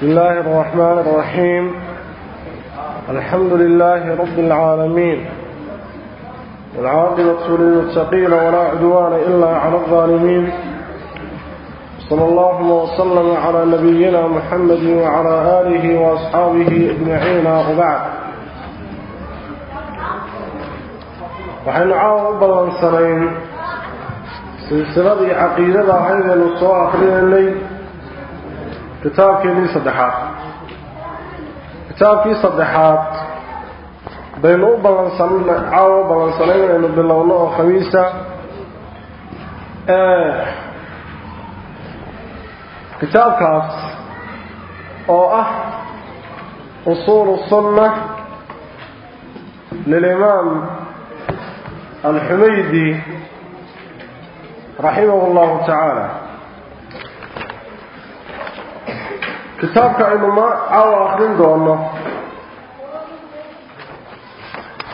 بسم الله الرحمن الرحيم. الحمد لله رب العالمين. والعاقبة للمتقين ولا عدوان إلا على الظالمين. صلى الله وسلم على نبينا محمد وعلى آله وأصحابه أجمعين وبعد. waxaynu caawa u silsiladii caqiidada ahayd aynu soo akrinaynay كتاب كيلي صدحات. كتاب كيلي صدحات. بين بينو بلانسان عاو بلانسانين عنا بلانو يعني خميسة. آه. كتاب كاس أو أه. أصول الصنة للإمام الحميدي رحمه الله تعالى. كتاب كعلم عندما عوى أخرين دوانا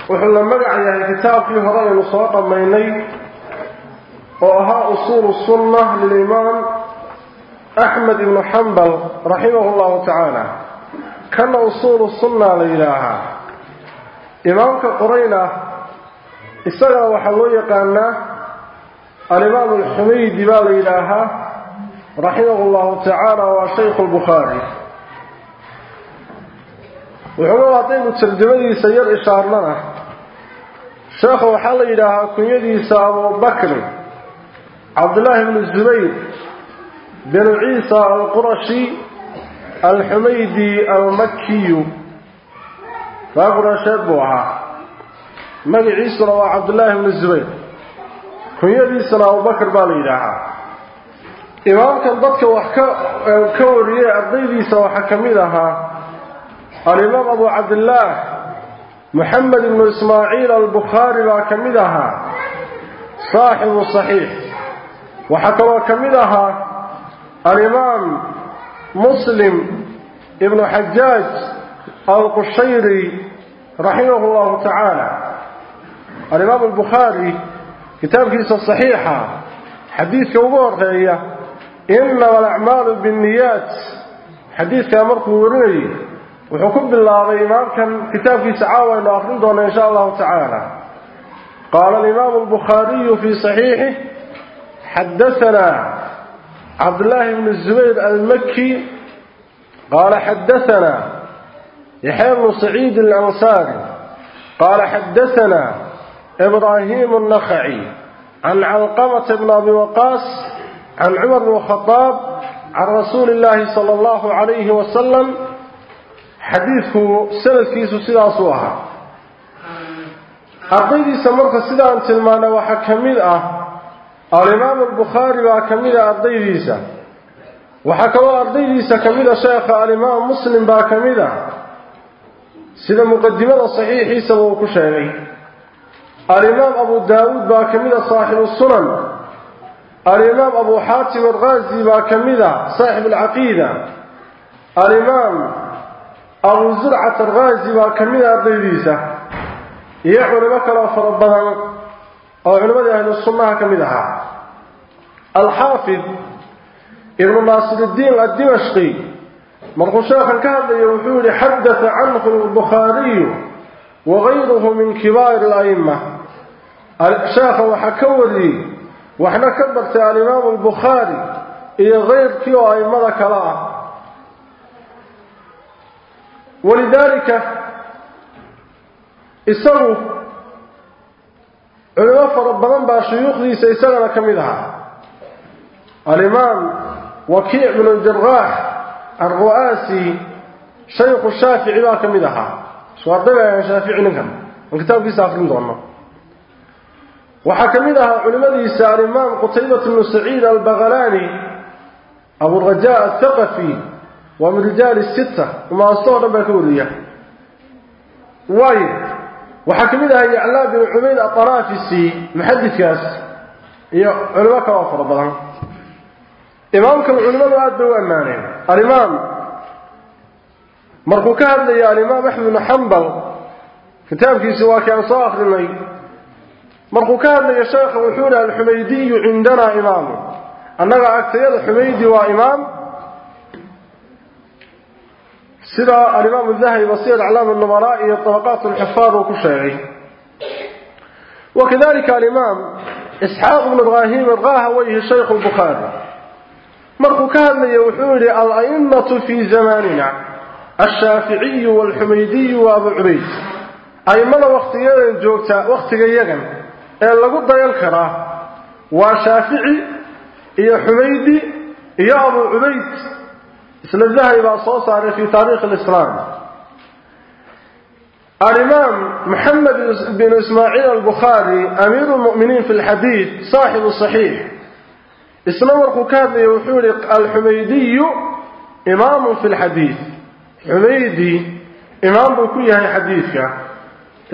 وحن لما يعني كتاب فيه هرالي نصوات الميني وأها أصول الصنة للإمام أحمد بن حنبل رحمه الله تعالى. كان أصول الصنة لإلهة. إمامك قرينة. استغل وحلو يقانا الإمام الحميد بالإلهة رحمه الله تعالى وشيخ البخاري. وحلو عطين ترجمتي سير إشار لنا شيخ وحل إلى هاكن يدي سابو بكر. عبد الله بن الزبير بن عيسى القرشي الحميدي المكي. فأقرأ شابوها من عيسى وعبد الله بن الزبير. كن يدي سابو بكر بالإلهة إمام كان ضدك وكوري عضيلي سوى حكمينها الإمام أبو عبد الله محمد بن إسماعيل البخاري وكمدها صاحب الصحيح وحكم وكمدها الإمام مسلم ابن حجاج القشيري رحمه الله تعالى. الإمام البخاري كتاب كيسة الصحيحة حديث كوبور غيرية إن والأعمال بالنيات. حديث كامر كوري وحكم بالله إمام كان كتاب في سعاوة إلى أخرين دون إن شاء الله تعالى. قال الإمام البخاري في صحيحه حدثنا عبد الله بن الزبير المكي قال حدثنا يحيى سعيد الأنصار قال حدثنا إبراهيم النخعي عن علقمة بن أبي وقاس can cumar bn khadaab can rasuuli illaahi sala allahu calayhi wasalam xadiidku sanadkiisu sidaasuu ahaa. Ardaydiisa marka sidaan tilmaanay waxaa ka mid ah alimaamu albukhaari baa ka mid a ardaydiisa. Waxaa kaloo ardaydiisa ka mid a sheekha alimaam muslim baa ka mid a sida muqadimada saxiixiisaba uu ku sheegay. Alimaam abu daawuud baa ka a saaxibu sunan الإمام أبو حاتم الغازي باكملة صاحب العقيدة. الإمام أبو زرعة الغازي باكملة الضيبيسة يحول بكرة فربنا وعلمة أهل الصنة كملها. الحافظ ابن ناصر الدين الدمشقي مرقشاخا كان يوحول حدث عنه البخاري وغيره من كبار الأئمة. الشاخ وحكوري وحنا كبرت على إمام البخاري إلى غير كيو أي ملك الله ولذلك إسروا علماء ربنا بأشيوخ ذي سيسرنا كمدها الإمام وكيع بن الجراح الرؤاسي شيخ الشافعي كمدها شو أردنا يا شافعي نكم الكتاب في ساخرين دوننا waxaa ka mid ahaa culimadiisa alimaam qutaybat bnu saciid albaqalaani aburaja athaqafi waa min rijaali sita umaastoo dhan baa ka wariya waayo waxaa ka mid ahaa yaclaa binu cubayd aطaraafisi muxadidkaas iyo culimo kaloo fara badan. Imaamkan culimadu aada bay u ammaaneen alimaam markuu ka hadlaya alimaam axmed bnu xambal kitaabkiisi waa kii aan soo akrinay مرقو كان يا شيخ وحول الحميدي عندنا امام أنا أكثر الحميدي وامام سيرة الامام الذهبي وسيد علام النمراء طبقات الحفاظ وكشاعي وكذلك الامام اسحاق بن إبراهيم رغاه ويه الشيخ البخاري مرقو كان يا وحول الائمه في زماننا الشافعي والحميدي وابو عبيد أي ما وقت يجوك وقت يجن ee lagu dayan karaa waa shaafici iyo xumaydi iyo abu cubayd. Isla dahabi baa soo saaray fi taarikhi lislaam alimaam maxamed bin ismaaciil albukhaari amiiru lmu'miniin fi lxadiid saaxibu saxiix isna markuu ka hadlaya wuxuu yihi alxumaydiyu imaamun fi lxadiid xumaydi imaam buu ku yahay xadiidka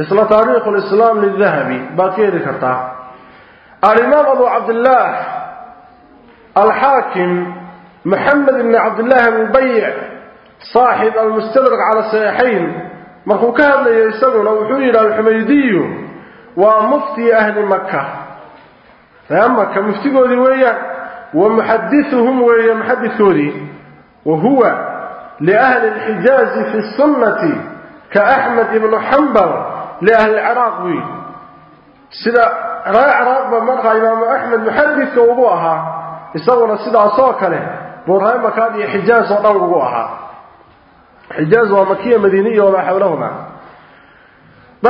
إصلا تاريخ الإسلام للذهبي باكير كرتا. الإمام أبو عبد الله الحاكم محمد بن عبد الله بن بيع صاحب المستدرك على السياحين هو كهبنا يستغل وحوري إلى الحميدي ومفتي أهل مكة. فأما كمفتي ذي ويا ومحدثهم ويا محدثوني وهو لأهل الحجاز في السنة كأحمد بن حنبل liahli ciraaq buu yidhi sida reer ciraaqba markaa imaamu axmed muxadidka ugu ahaa isaguna sidaasoo kale buu reer makaad iyo xijaaz oo dhan ugu ahaa xijaaz waa makiya madiiniya wamaa xawlahuma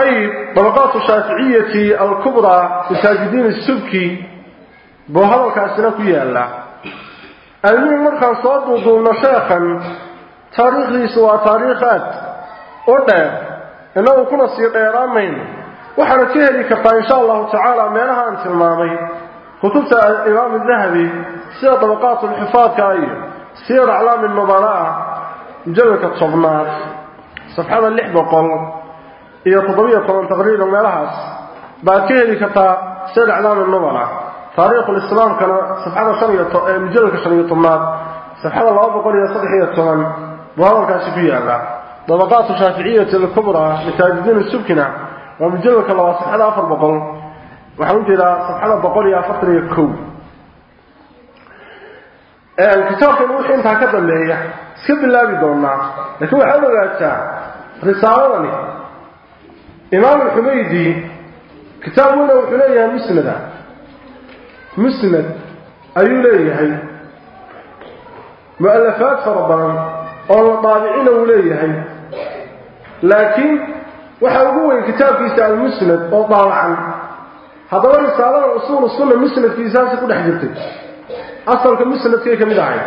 ayib dabaqaatu shaaficiyati alkubraa bitaajidiin subki buu hadalkaasina ku yaalla almuhim markaan soo duuduubno sheekhan taariikhdiisu waa taariikh aad إنه كنا سيد إيرامين. وحنا كهلي كفا إن شاء الله تعالى مينها أنت المامي كتبت إيرام الذهبي سيد طبقات الحفاظ كأي. سيد أعلام المبالاة جلوك الطبنات صفحة اللحبة قل إيا تضوية طبعا تقريبا ميرهاس بعد كهلي كفا سيد أعلام المبالاة تاريخ الإسلام كان صفحة سنية مجلوك سنية طبنات صفحة الله أبقى لي صدحية طبعا وهذا الكاسفية الله طبقات الشافعية الكبرى لتاجدين السبكنا ومجلل كالله سبحانه أفر بقل وحلمت إلى سبحانه بقل يا فطر يكو. إيه، الكتاب كان يوحي إنتها كتب لي سكب الله بدون لكن هو حلم الأجساء رسالة إمام الحميدي كتاب هنا وحلية مسندة مسند. أيولي هي؟ مؤلفات فرضان أو طالعين أولي هي؟ Kitaabkiisa almusnad oo daabacan haddaba risaalada usuul sunna musnadkiisaasi ku dhex jirtay asalka musnadkay ka mid ahay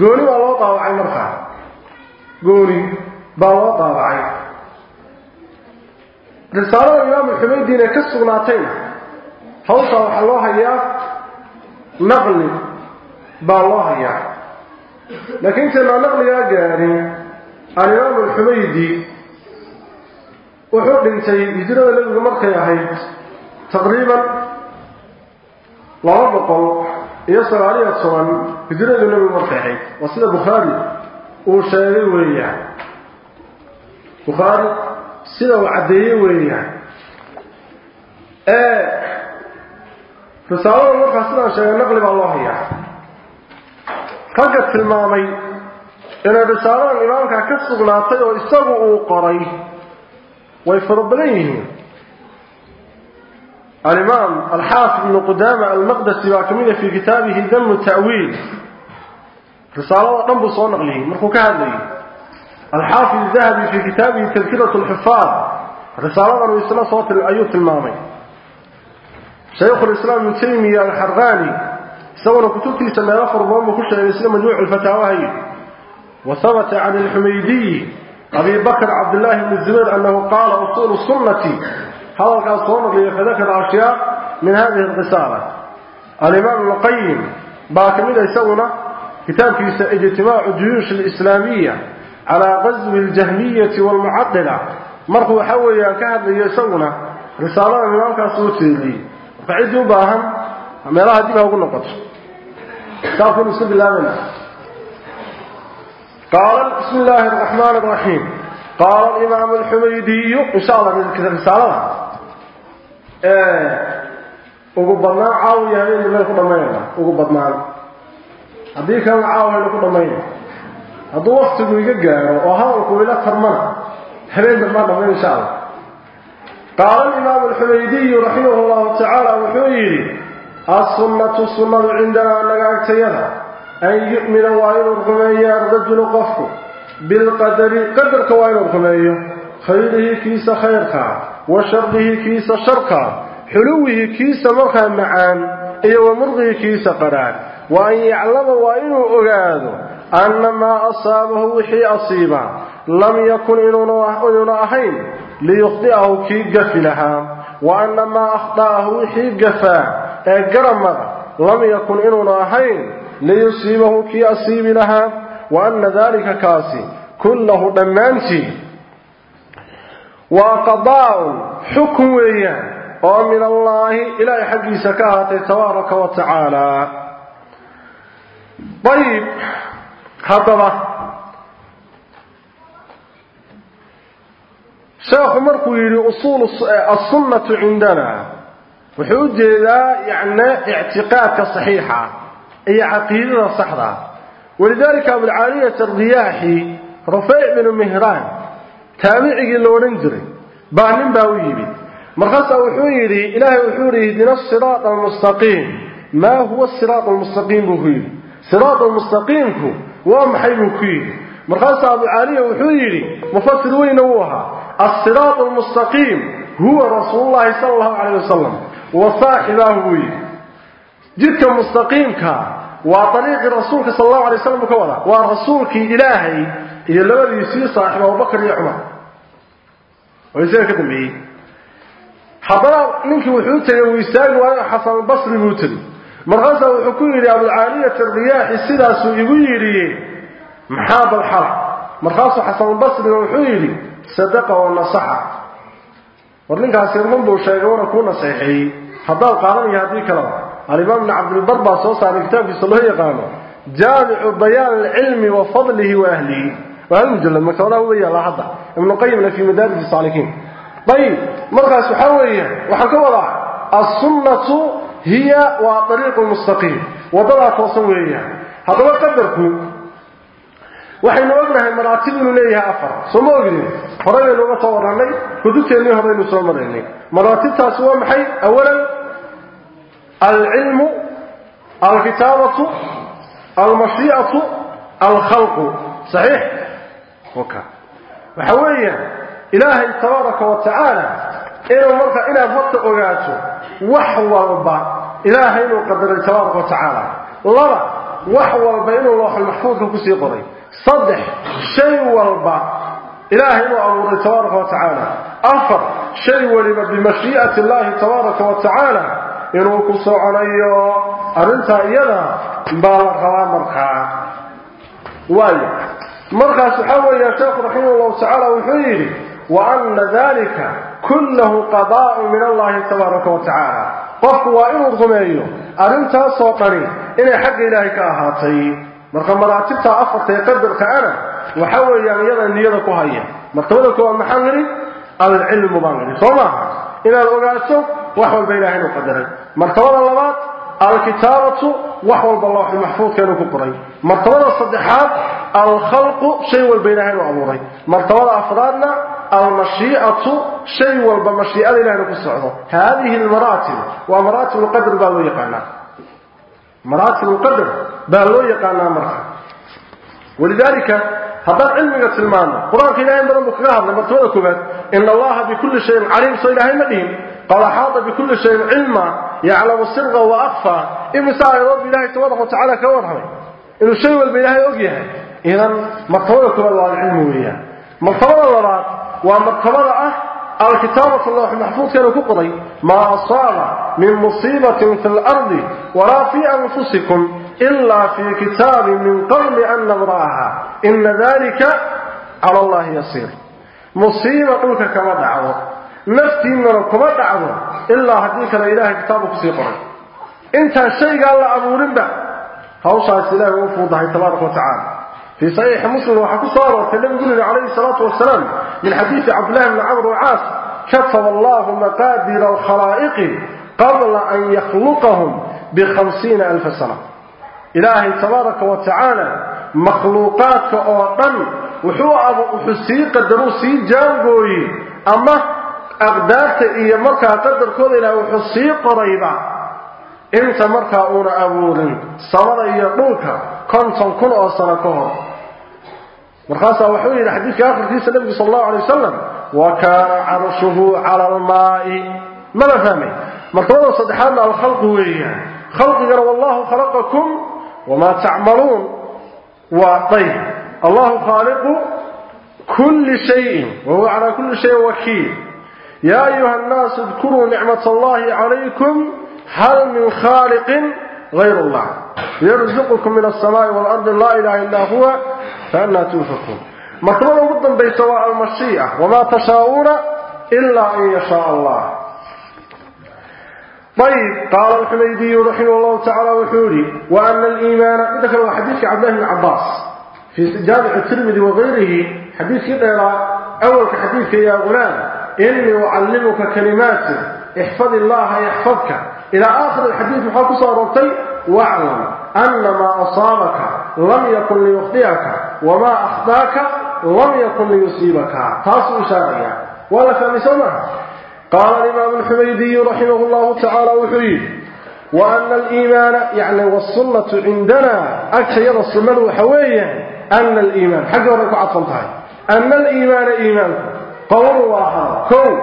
gooni baa loo daawacay markaa gooni baa loo daawacay risaalada imaam alxumaydiin ee ka sugnaatayna hawshaa waxaa loo hayaa naqli baa loo hayaa laakiin intaynaa naqligaa gaadhin alimaam alxumaydi wuxuu dhintay hijrada nebigu markay ahayd taqriiban laba boqol iyo sagaaliyo toban hijradu nebigu markay ahayd. Waa sida bukhaari uu sheegay weeyaan. Bukhaari sida uu caddeeyey weeyaan. Risaalada markaa sidaan sheegay naqli baa loo hayaa. Ragga tilmaamay inay risaaladan imaamkaa ka sugnaatay oo isagu uu qoray ويفربنيه الإمام الحافظ بن قدامة المقدس باكمل في كتابه دم التأويل رسالة رب صنغ لي مرفوك هذا الحافظ الذهبي في كتابه تذكرة الحفاظ رسالة رئيس الله صوت الأيوت المامي شيخ الإسلام من تيمي الحرغاني سوّن كتبتي سنة أخر بأم كل شيء الإسلام مجموع الفتاوى هي وثبت عن الحميدي أبي بكر عبد الله بن الزبير أنه قال أصول السنة. هذا كان صنق ليخذك أشياء من هذه الرسالة الإمام القيم باكمل يسونا كتاب في اجتماع الجيوش الإسلامية على غزو الجهمية والمعدلة مرقو حوي كهذا يسونا رسالة من الإمام كاسوتي لي. فعدوا باهم. ما راح أجيبها وقلنا قطر كافر نسب الله منها noqoto kitaabkanu iska bilaabana qaala bismi illaahi araxmaan araxiim qaala alimaam alxumaydiyu insha allah risaalada ugu badnaan caawiya habeenka meel ku dhammaynayna ugu badnaan haddii kalena caawaynu ku dhammayna hadduu waktigu iga gaaro oo hadalku ila tarmana habeen dambaan dhammayn insha allah qaala alimaamu alxumaydiyu raximah llahu tacaala wuxuu yidhi أن يؤمن وعين الرحمية الرجل قفه بالقدر قدر كوعين الرحمية خيره كيس خيرك وشره كيس شرك. حلوة كيس مرخى معان. أي ومرضه كيس قرار وأن يعلم وعينه أغاده أن ما أصابه وحي أصيبا. لم يكن إلى نراحين ليخطئه كي قفلها. وأن ما أخطأه وحي قفا. إيه أقرم لم يكن إنه نراحين ليصيبه كي أصيب لها وأن ذلك كاسي. كله دمانتي وقضاء حكم ومن الله إلى حق سكاهته تبارك وتعالى. طيب حطبة شيخ مرقو يري أصول الصنة عندنا. وحوجة ذا يعني اعتقاك صحيحة. Iyo caqiidada saxda walidaalika abulcaaliyat alriyaaxi rufeyc binu mihraan taabicigii la odhan jiray baa nin baa u yidhi markaasaa wuxuu yidhi ilaahay wuxuu yidhi ihdina asiraata almustaqiim maa huwa asiraat almustaqiim buu ku yidhi. Siraat almustaqiimku waa maxay? buu ku yidhi. Markaasaa abucaaliya wuxuu yidhi mufasir weyna wuu ahaa asiraat almustaqiim huwa rasuulullahi sala allahu calayh wasalam wa saaxibaahu buu yidhi jidka mustaqiimka waa ariiqii rasuulka sal allahu alay buu ka wadaa waa rasuulkii ilaahay iyo labadiisii saaxiib abubakar iyo cumar. Isaga ka dambeeyey. Haddana ninkii wuxuu tegey uu istaagi waayo xasanulbasri buu tegey markaasaa wuxuu ku yidhi abulcaaliyat ariyaaxi sidaasuu igu yidhiye maxaa balxala markaasuu xasanulbasriga wuxuu yidhi sadaqa wa nasaxa. War ninkaasi run sheegay wana kuu naseexeeyey haddaad qaadanaya haddii kaleba alimaam ibni cabdilbar baa soo saaray kitaabkiisa loo yaqaano jaamicu bayaan alcilmi wa fadlihi wa ahlihi. Waa hal mujalad maktabadaha uga yaallaa hadda ibnu qayimna fii madaarij saalikiin ayib markaas waxaa weeye waxaan ka wadaa assunnatu hiya waa ariiqu mustaqiim. Waddadaa toosan weeyaan haddaba qadarku waxaynu ognahay maraatib inuu leeyahay afar. Soo ma ognin horaybaynu uga soo العلم الكتابة المشيئة الخلق. صحيح؟ وكا. وحويا إله تبارك وتعالى إلى المرفع إلى فت أغاته وحوى ربا إله إنه قدر تبارك وتعالى. لبا وحوى ربا إنه الله المحفوظ كسي قضي صدح شيء ربا إله إنه أمر تبارك وتعالى. أفر شيء ولما بمشيئة الله تبارك وتعالى. Inuu ku soconayo arrintaa iyada baa la rabaa markaa waayo markaas waxaa weeya sheekhu raximah llahu tacaala wuxuu yidhi wa anna dalika kullahu qadaa'un min allahi tabaaraka wa tacaala. Qofku waa inuu rumeeyo arrintaasoo dhani inay xagga ilaahay ka ahaatay. Marka maraatibtaa afarta ee qadarka ana waxa weeyaan iyada niyada ku haya. Martabada koowaad maxaan nidhi? Alcilmu baan nidhi soo maaha inaad ogaato wax walba ilahay inuu qadaray martabada labaad alkitaabatu wax walba looxul maxfuudka inuu ku qoray. Martabada saddexaad alkhalqu shay walba ilahay inuu abuuray. Martabada afraadna almashiicatu shay walba mashiicada ilahay inuu ku socdo. Haadihi almaraatib waa maraatib lqadr baa loo yaqaanaa. Maraatib lqadr baa loo yaqaanaa marka. Walidaalika haddaan cilmiga tilmaano qur'aanka ilahay in badan buu kaga hadlay martabada koobaad ina allaha bikulli shayin caliim soo ilaahay ma dhihin. Qad axaada bikulli shayin cilma yaclamu sirqa wa akfa imise aayadood bu ilahay tabaaraka wa tacala kaga warramay. Inuu shay walba ilaahay og yahay. Idan martabada koobaad waa alcilmi weeyaan. Martabada labaad waa martabada ah alkitaabatu looxi maxfuudka inuu ku qoray maa asaaba min musiibatin fi lardi walaa fii anfusikum ila fii kitaabin min qabli an nabra'aha. Ina dalika cala allahi yasiir. Musiiba dhulka kama dhacdo naftiinnana kuma dhacdo ilaa haddii kale ilaahay kitaabku ku sii qoray. Intaan shaygaa la abuurinba hawshaas ilahay u fuudahay tabaaraka wa tacala fii saxiixi muslim waxaa ku soo aroortay nabigu yuri calayhi salaatu wasalaam min xadiidi cabdillahi bni camr wacaas kataba allahu maqaadira alkhalaa'iqi qabla an yakhluqahum bikhamsiina alfa sana. Ilaahay tabaaraka wa tacaala makhluuqaadka oo dhan wuxuu sii qadaruu sii jaangooyey ama أقدارت إيا مركا قدر كود إلى وحصي قريبا إنت مركا أون أبود سمر إيا قوكا كنت كن أصلكوه مرخاصة وحوية الحديث آخر كيسة نبي صلى الله عليه وسلم وكان عرشه على الماء ما نفهمه مرتبط صدحان الخلق ويا خلق يرى والله خلقكم وما تعملون وطيب الله خالق كل شيء وهو على كل شيء وكيل يا أيها الناس اذكروا نعمة الله عليكم هل من خالق غير الله يرزقكم من السماء والأرض لا إله إلا هو فأنا توفقون مكمل مضى بيتواء المشيئة وما تشاؤون إلا أن يشاء الله. طيب قال الحميدي رحمه الله تعالى وحوري وأن الإيمان ذكر الحديث عبد الله بن عباس في جامع الترمذي وغيره حديث يدرى أول حديث يا غلام. إني أعلمك كلمات. احفظ الله يحفظك. إلى آخر الحديث حق صارتي واعلم أن ما أصابك لم يكن ليخطيك وما أخضاك لم يكن ليصيبك. تاصل شاعية ولا فمسونا قال الإمام الحميدي رحمه الله تعالى وحيد وأن الإيمان يعني والصلة عندنا أكثر الصلة وحويا أن الإيمان. حق ورقع أطلتها أن الإيمان إيمانكم. فورواها كو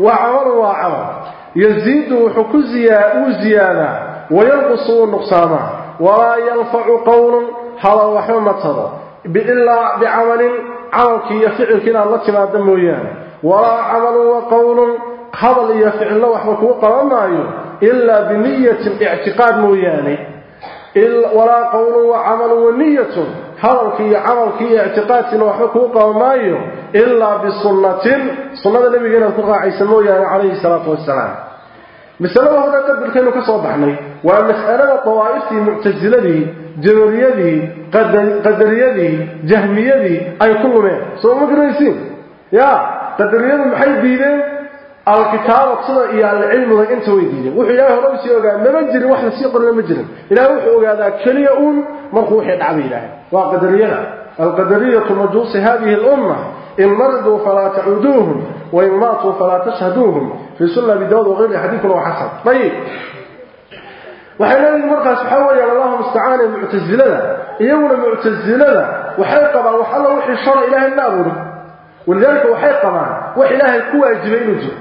وعورواها يزيد حكزيا زيادة وينقص النقصان ولا ينفع قول حلا وحمة صدا بإلا بعمل عملك يفعل كنا الله تما دمويان ولا عمل وقول قبل يفعل الله وما وقرم إلا بنية اعتقاد موياني. إلا ولا قول وعمل ونية. حلوك عملك اعتقاد وحمك وقرم ilaa bisunnatin sunnada nebiga inaad ku raacaysa mooyaane calayhi salaatu wasalaam masalada hore qadarkaynu ka soo baxnay waa mas'alada dawaa'iftii muctasiladii jabariyadii qadariyadii jahmiyadii ay ku lumeen soo ma garanaysiin ya qadariyadu maxay diideen alkitaaba sida iyo alcilmiga inta way diideen wuxuu ilaahay hore u sii ogaa mama jirin wax la sii qorina ma jirin ilaahay wuxuu ogaadaa keliya uun markuu wixii dhacba ilaahay waa qadariyada alqadariyatu majuusi hadihi lumma إن مرضوا فلا تعودوهم وإن ماتوا فلا تشهدوهم. في سنة بدود وغير حديث لو حسن. طيب. وحينا المرقى سبحانه الله مستعانا معتزلة لنا معتزلة وحيقبا وحالا وحي الشر إله النابور ولذلك وحيقبا وحي إله الكوة الجبين الجبين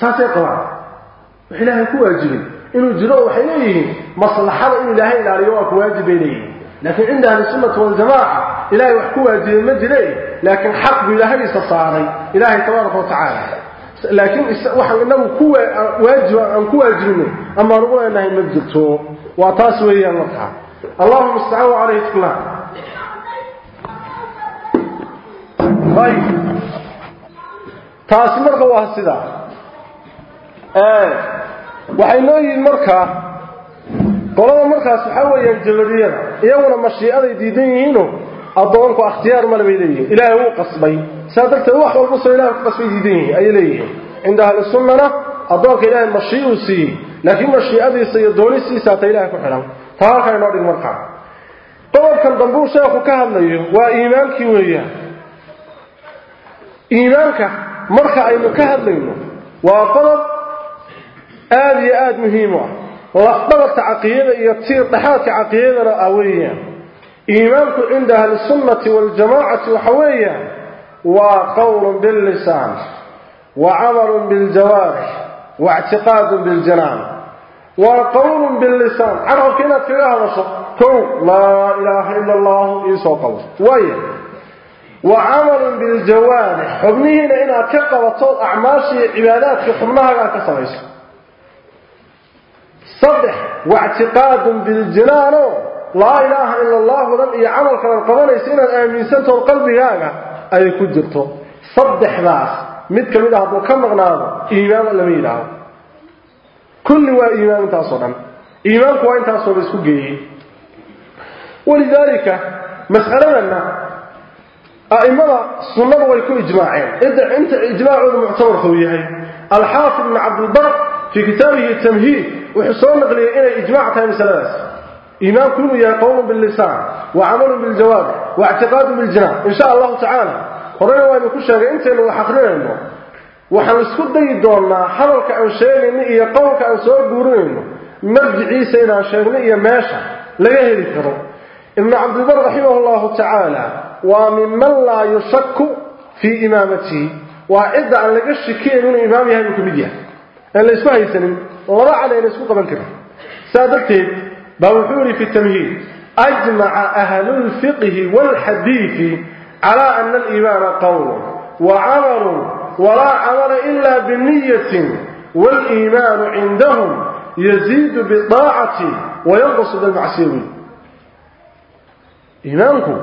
ساسيقبا وحي إله الكوة الجبين إنه جلو إليه مصلحة إله إله إله إله لكن عندها لسمة والجماعة إلهي وحكوها دي المدلي لكن حق بإلهي سصاري إلهي تبارك وتعالى. لكن إنه كوة واجب أن كوة جنوني أما ربنا إلهي مدلته وأتاسوا هي النطحة اللهم استعوى عليه تقلع طيب. تاسي مرقى الله السداء آه. وحينوه المركة قولنا المركة سحوة يا الجلدية يونا مشيئة ديدين هنا أضونك أختيار ملبيدي إلهي قصبي. سادرت الوحو المصر إلهي قصبي ديني أي ليه؟ عندها للسنة أضونك إلهي مشيء سي لكن مشيء أدي سيدوني سي سات إلهي كحرم تهارك نوري المرقع طبعا كان ضمبور سيخو كهل ليه؟ وإيمان كيوية إيمانك مرقع أي مكهل ليه؟ وقلب آدي آد مهيمة. وقلب تعقيدة يبتير تحاتي عقيدة رأويين إيمانك عند أهل السنة والجماعة وحوية وقول باللسان وعمل بالجوارح واعتقاد بالجنان وقول باللسان. عرف كنا في أهل كون لا إله إلا الله إيسو قول. وي وعمل بالجوارح. حبنيهن إن أكيق وطول أعماش عبادات في حبناها كسويس صدح واعتقاد بالجنان. Laa ilaaha ila allaahudan iyo camalkanaad qabanayso inaad aaminsantaho qalbigaaga ay ku jirto. Saddexdaas mid ka mid ah hadduu ka maqnaado iimaan lama yidhaahdo. Kulli waa iimaan intaasoo dhan. Iimaanku waa intaasoo la isku geeyey. Walidaalika mas'aladanna a'imada sunnadu way ku ijmaaceen. Inta ijmaacoodu muctabarka uu yahay alxaafid ibn cabdilbar fii kitaabihi tamhiid wuxuu soo naqliyey inay ijmaac tahay masaladaas إيمان كل يا قوم باللسان وعمل بالجواب واعتقاد بالجنان إن شاء الله تعالى. قرينا وإن كل شيء. أنت اللي حقرينه وحنسكت دي دولنا. حرك أو شيء إن يا قوم كأنسوا جورينه مرجع سينا شغلة يا ماشى لا يهدي كرو. إن عبد البر رحمه الله تعالى. ومن لا يشك في إمامته. وإذا أن لك الشكية من إمامها من كمديا أن لا يسمعي سنين. ورع علينا سوق بنكرة سادتين. Wuxuu yihi fi tamhiid ajmaca ahlulfiqhi waalxadiidi على أن الإيمان قول وعمل ولا عمل إلا بنية والإيمان عندهم يزيد بالطاعة وينقص بالمعصية إيمانكم.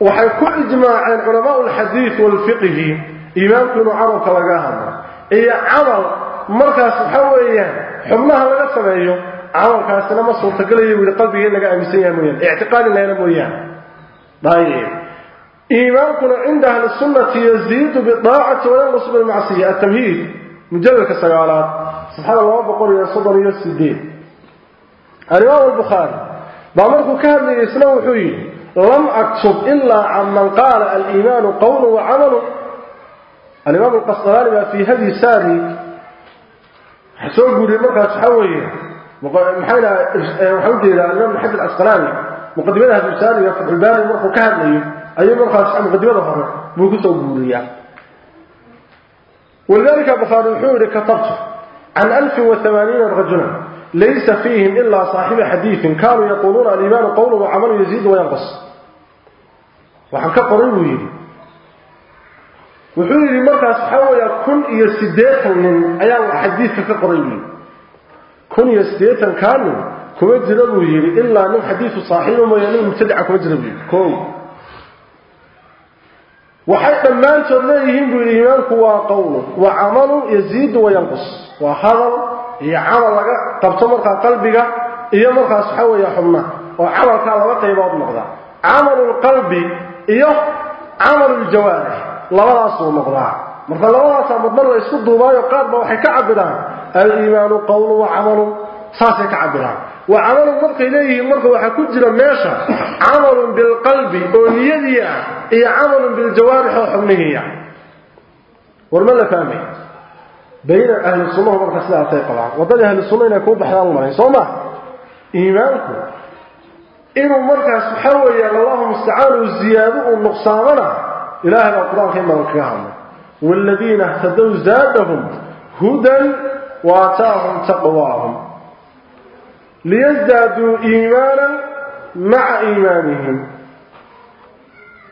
وحيكون إجماع عن علماء الحديث والفقه إيمانكم عرف لقاهم إي عمل مركز حوية حمناها لقى سمعيه عمل كاسنا ما صورتك لي ولقلبه لقى أمسيها مويان اعتقاد لنا مويان طيب. إيمانكنا عند أهل السنة يزيد بالطاعة وينقص بالمعصية التمهيد. مجلد كالسقالات سبحان الله بقول يا صدر يا السدين الإمام البخاري. بأمرك كان لي إسلام حي لم أكتب إلا عمن قال الإيمان قول وعمل. الإمام القسطلاني في هذه الساري حسوق لي مركز حوي. محينا وحودي إلى الإمام الحج العسقلاني مقدمتها في الساري في الباري مركز كان لي أي مرخص عن قدمة هره بوكسو بوريا ولذلك بخاري الحور كتبت. عن 1080 رجلا. ليس فيهم إلا صاحب حديث كانوا يقولون الإيمان قول وعمل يزيد وينقص. وحن كقريب يجي وحوري لمركز حاول كن يسديتا من أيام الحديث kun iyo siddeetankaanu kuma jira buu yidhi ilaa nin xadiisu saaxiiba mooya nin mubtadaca kuma jiro buu yidhi. Kow. Waxay dhammaantood leeyihiin buu yidhi iimaanku waa qowlu wa camalu yaziidu wayanqus waa hadal iyo camal laga qabto markaa qalbiga iyo markaas waxa weeye xubnaha oo camalkaa laba qaybood noqdaa camalulqalbi iyo camaluuljawaarix labadaasuu noqdaa. Marka labadaasaa madna la isku duubaayo qaarba waxay ka cabiraan wa camalu saasay ka cabiraan وعمل مركي ليه مركي وحكجر ماشا. عمل بالقلب ونيدي اي عمل بالجوارح وحمنه ورمال فامي بين أهل السنة ومركي سلاة تيقظا وضل أهل السنة يكون بحيان الله. صوما إيمانكم. إنه مركي سحوي الله مستعان الزيادة والنقصاننا إله القرآن كما وكيهم والذين اهتدوا زادهم. هدى واتاهم تقواهم. ليزدادوا إيمانا مع إيمانهم.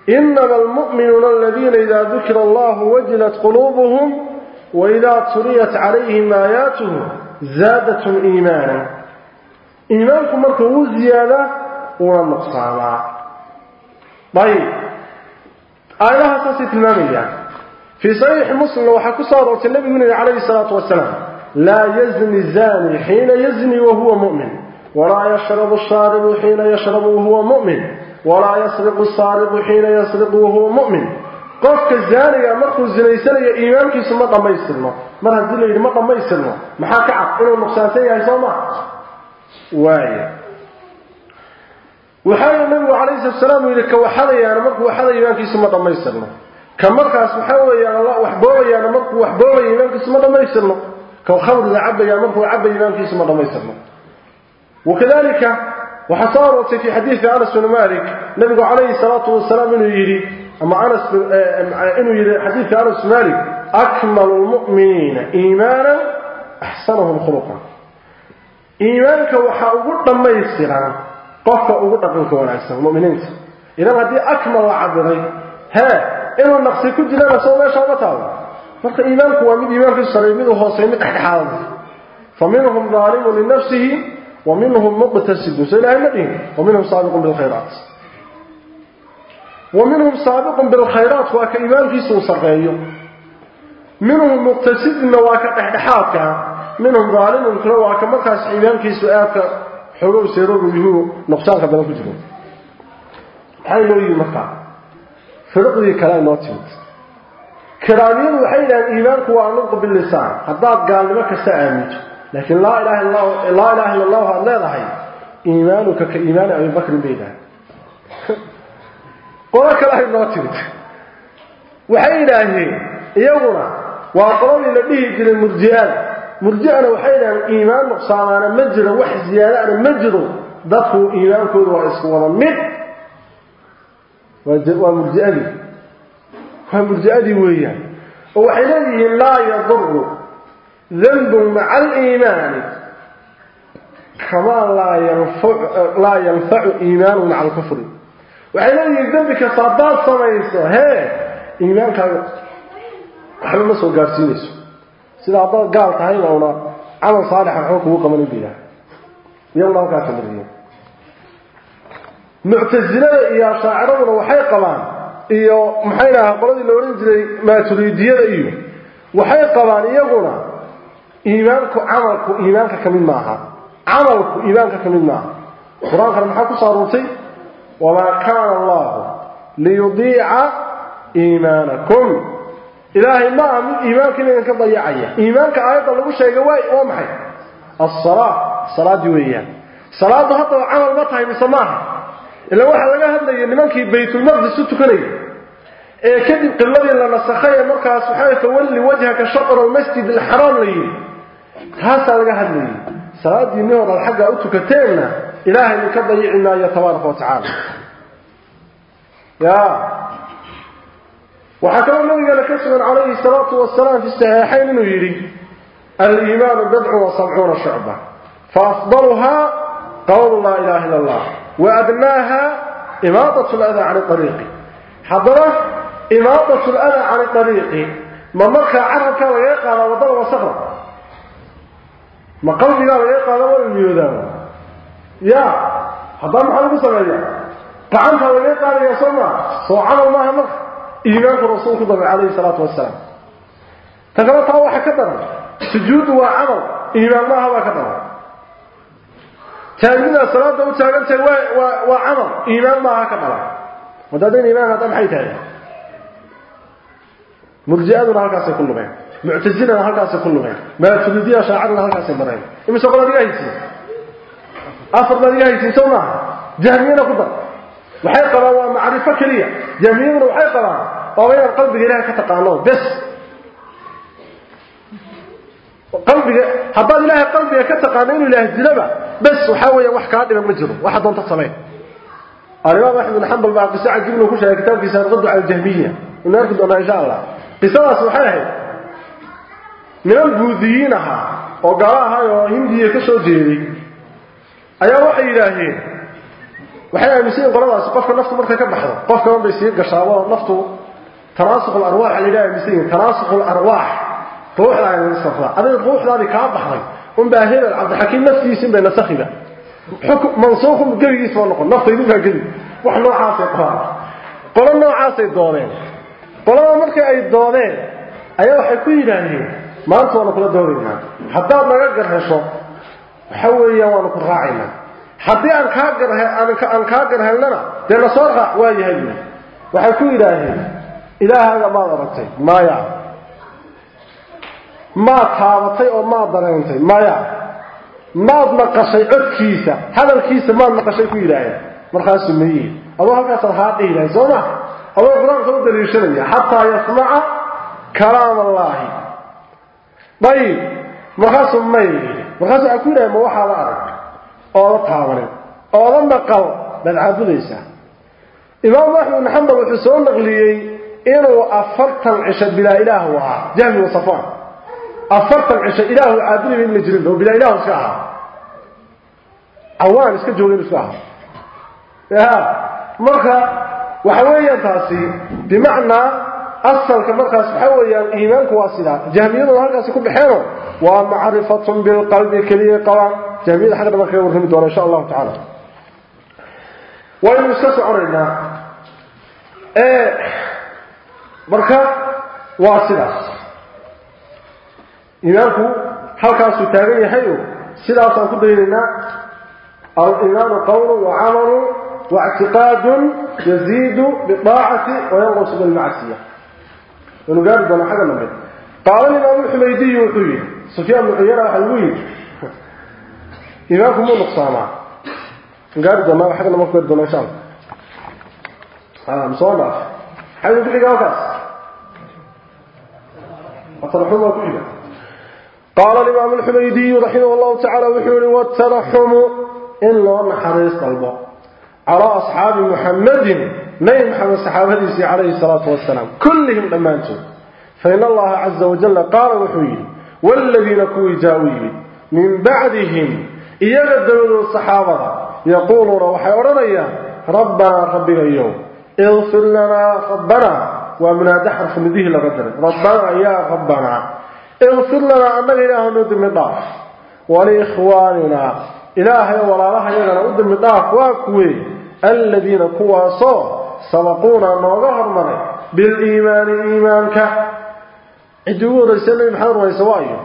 إنما المؤمنون الذين إذا ذكر الله وجلت قلوبهم وإذا تريت عليهم آياته زادتهم إيمانا. إيمانكم مركو زيادة ولا نقصانا. طيب. آيها أساسية المامية في صحيح مسلم وحكو صادرة النبي عليه الصلاة والسلام. لا يزني الزاني حين يزني وهو مؤمن ولا يشرب الشارب حين يشرب وهو مؤمن ولا يسرق الصارب حين يسرق وهو مؤمن. قفك الزاني يا مرخو الزنيسان يا إيمانك يسمى ما يسلمه مرها الدولة يسمى ما يسلمه محاك عقلوا النقصانتين يا إسامة واي. وحايا النبي عليه الصلاة والسلام إذا كوحدا يا مرخو وحدا إيمانك يسمى ما يسلمه كمرخا سبحانه يا الله وحبوه يا مرخو وحبوه كي يسمى ما يسلمه ka khamriga cabaya markuu cabaya iimaankiisu ma dhammaystirno وكذلك وحصارت في حديث أنس بن مالك نبي عليه الصلاة والسلام إنه يري أما أنس إنه يري حديث أنس مالك أكمل المؤمنين إيمانا أحسنهم خلقا. إيمانك وحاقود لما يسيرا قفك أقود لك ونعسا المؤمنين إذا هذه أكمل عبري ها إنه النقص جلالة سوى ما شاء الله mid iimaanka saray mid hoosay mid dhexdhexaad. Faminhum zalimun li nafsihi ومنهم مقتصد سيلا النبي ومنهم سابق بالخيرات ومنهم سابق بالخيرات وك إيمان في سوء صغير منهم مقتصد وك احدحاتك منهم ظالم وك مركز إيمان في سؤالك حلول سيروب يهو نقصان قبل كجرون هاي لو يمكا فرق ذي كلام نوتيوت كراميين وحيلا إيمانك وأنق باللسان هذا قال لما كسأمج لكن لا إله إلا الله لا إله إلا الله إيمانك كإيمان أبي بكر بيده قولك الله ناتج وحيلا هي يومنا إلى لديه جل المرجيان مرجعنا وحيلا إيمان مقصانا مجرى وحزيانا مجرى دفو إيمانك ورئيس ورمك ومرجعني فمرجئتي وياه. وحينئذ لا يضر ذنب مع الإيمان. كما لا ينفع لا ينفع إيمان مع الكفر. وحينئذ ذنب كصادات سميسة هي ايمانك كذا حلو مسوا قارسينيس. سيدا قال تعالى هنا عمل صالح حقوق وقمن بيها يلا وكاتب الرياض معتزلة يا شاعرون وحي قلان. Iyo maxay dhahaa qoladii la odhan jiray maaturiidiyada iyo waxay qabaan iyaguna iimaanku camalku iimaanka ka mid maaha camalku iimaanka ka mid maaha qur-aankana maxaa ku soo aruurtay wamaa kaana allahu liyudiica iimaanakum ilaahay ma aha mid iimaanka idinka dayacaya iimaanka aayadda lagu sheegay waa waa maxay assalaa salaadii weeyaan salaadu haddaba camal ma tahay mise maaha ila waxaa laga hadlayay nimankii baytulmaqdis u tukanayay ee kadib qibladii la nasakhay markaas waxaa fawalli wajhaka shatr almasjid alxaraam la yidhi taasaa laga hadlayay salaadii nin horaad xaggaa u tukateenna ilaahay idinka dayici maayo tabaaraka wa tacaala ya waxaa kaloo nabigana ka sugan calayhi salaatu wasalaam fi saxiixayn inuu yidhi aliimaanu bidcun wa faafdaluhaa qawlu laa ilaha illa allah waadnaaha imaadat ladaa cani ariiqi haddana إمامة الأذى عن الطريق ما مركع عرفك ويقع على وضل وصخرة ما قلت لها ويقع على وضل يا هذا محلق سمعي تعالفها ويقع على يسمع وعلى الله مرك إيمان الرسول صلى الله عليه الصلاة والسلام. تقلت هو حكتر. سجود وعمل إيمان الله وكتر. تأمين الصلاة وتأمين وعمل إيمان الله وكتر. وتأمين إيمان هذا محيطان مرجئون هلكاس كل مين معتزين هلكاس كل مين ما تريديا شاعرنا هلكاس مرين إما سقرا ديجيتي آخر ما ديجيتي سونا جهنمنا قدر. وحيق روا معرفة كلية جميعنا وحيق روا طويل القلب غيره كتقالوا بس. قلب هذا الله قلب كتقانين الله الزلبة بس. وحاول وحكا عدم المجرم واحد انت صمين الإمام أحمد الحنبل بعد الساعة جبنه كل شيء كتاب في سنة على الجهمية. ونركض الله إن شاء الله. Qisadaas waxay ahayd niman buudiyiin ahaa oo gaalo ahay oo hindiya ka soo jeeday ayaa waxay yidhaaheen waxay aaminsan yihin qoladaasi qofka naftu markay ka baxdo qofkaban bay sii gashaabo naftu tanaasuq alarwaax la yidhaha aaminsan yihin tanaasuq alarwaax ruuxda ay nasakdaa adiga ruuxdaadii kaa baxday unbaa hebel cabdixakiim naftiisi inbay nasakhiba mansuuqun gebigiis baa noqon naftaydu baa geli wax noocaasay qabaan qolo noocaasay doodeen qolada markii ay doodeen ayaa waxay ku yidhaahdeen maanta waanu kula doodaynaa haddaad naga garhesho waxa weeyaan waanu ku raacaynaa. Haddii aan kaa garhe aan kaa garhelnana dee na soo raac waa yahay buui waxay ku yidhaaheen ilaahaaga maad aragtay maya maad taabatay oo maad dareentay maya maad naqashay codkiisa hadalkiisa maad naqashay ku yidhaaheen markaasuu mayihi adoo halkaasaad haa lahay soo ma الله القرآن صلى الله حتى يسمع كلام الله طيب مخاص الميل مخاص أكون موحى لأرك أولا تابرين أولا مقال بل عبد ليسا إمام محمد محمد الحسون نغليي إنه أفرت العشاء بلا إله وعا جهن وصفان أفرت العشاء إله عادل من مجرم بلا إله وشاء أولا نسكت جولين وشاء ها مرخى وحوية تاسي. بمعنى أصل كما قال حوية الإيمان كواسلة جميل الله قاسي كم بحيره. ومعرفة بالقلب كليقة. جميل حرب الله خير ورحمة الله إن شاء الله تعالى. وإن استسعرنا بركة إيه. واسلة إيمانك هل كان ستاغين يحيو. سلا صلى الله عليه الإيمان قول وعمل واعتقاد يزيد بطاعته وينقص بالمعصية ونقارب ولا حاجة من هذا طالني الأم الحميدي وحي سفيان محيرة حلوية إذا كنت مقصامة نقارب ولا حاجة من مقصد دون إشان أنا مصامة حاجة في حقا وكاس أطرحوا ما قال الإمام الحميدي رحمه الله تعالى وحوري واترحموا إلا أن حريص طلبه على أصحاب محمد نين محمد الصحابة عليه الصلاة والسلام. كلهم أمانتهم فإن الله عز وجل قال وحويل والذين كوي جاويل من بعدهم إيغدر الصحابة يقول روحي ورنيا ربنا ربنا اليوم اغفر لنا ربنا ومن هذا حرف مديه لغدر. ربنا يا ربنا اغفر لنا عمل إله ندم طاف ولإخواننا إلهي ولا رحي لنا ندم طاف وكوي الذين كواصوا سبقونا نوغه هرمن بالإيمان إيمانك. عدوه رسول الله محمد رئيس وايو.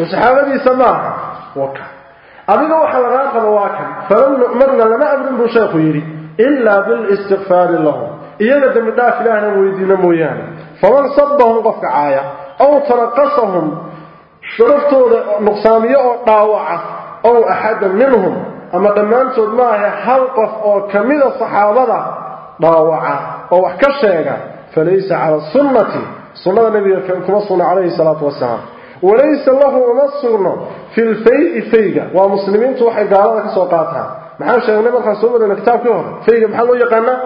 وصحابه بيسماء وكا. أبدا وحلقا قلواكا فلن نؤمرنا لما أبدا بشيخ يري إلا بالإستغفار الله إيانا دمداف لهنا ويدينا مويانا. فمن صدهم قفك أو ترقصهم شرفتوا نقصاميه أو طاوعة. أو أحدا منهم. Ama dhammaantood maaha hal qof oo ka mida saxaabada dhaawaca oo wax ka sheega falaysa cala sunnati sunnada nabiga kuma sugna calayhi salaatu wasalaam. Walaysa lahu uma sugno fi lfayi fayga. Waa muslimiintu waxay gaalada ka soo qaataan. Maxaan sheegnay markaan soo marayna kitaabkii hore? Fayga maxaa loo yaqaanaa?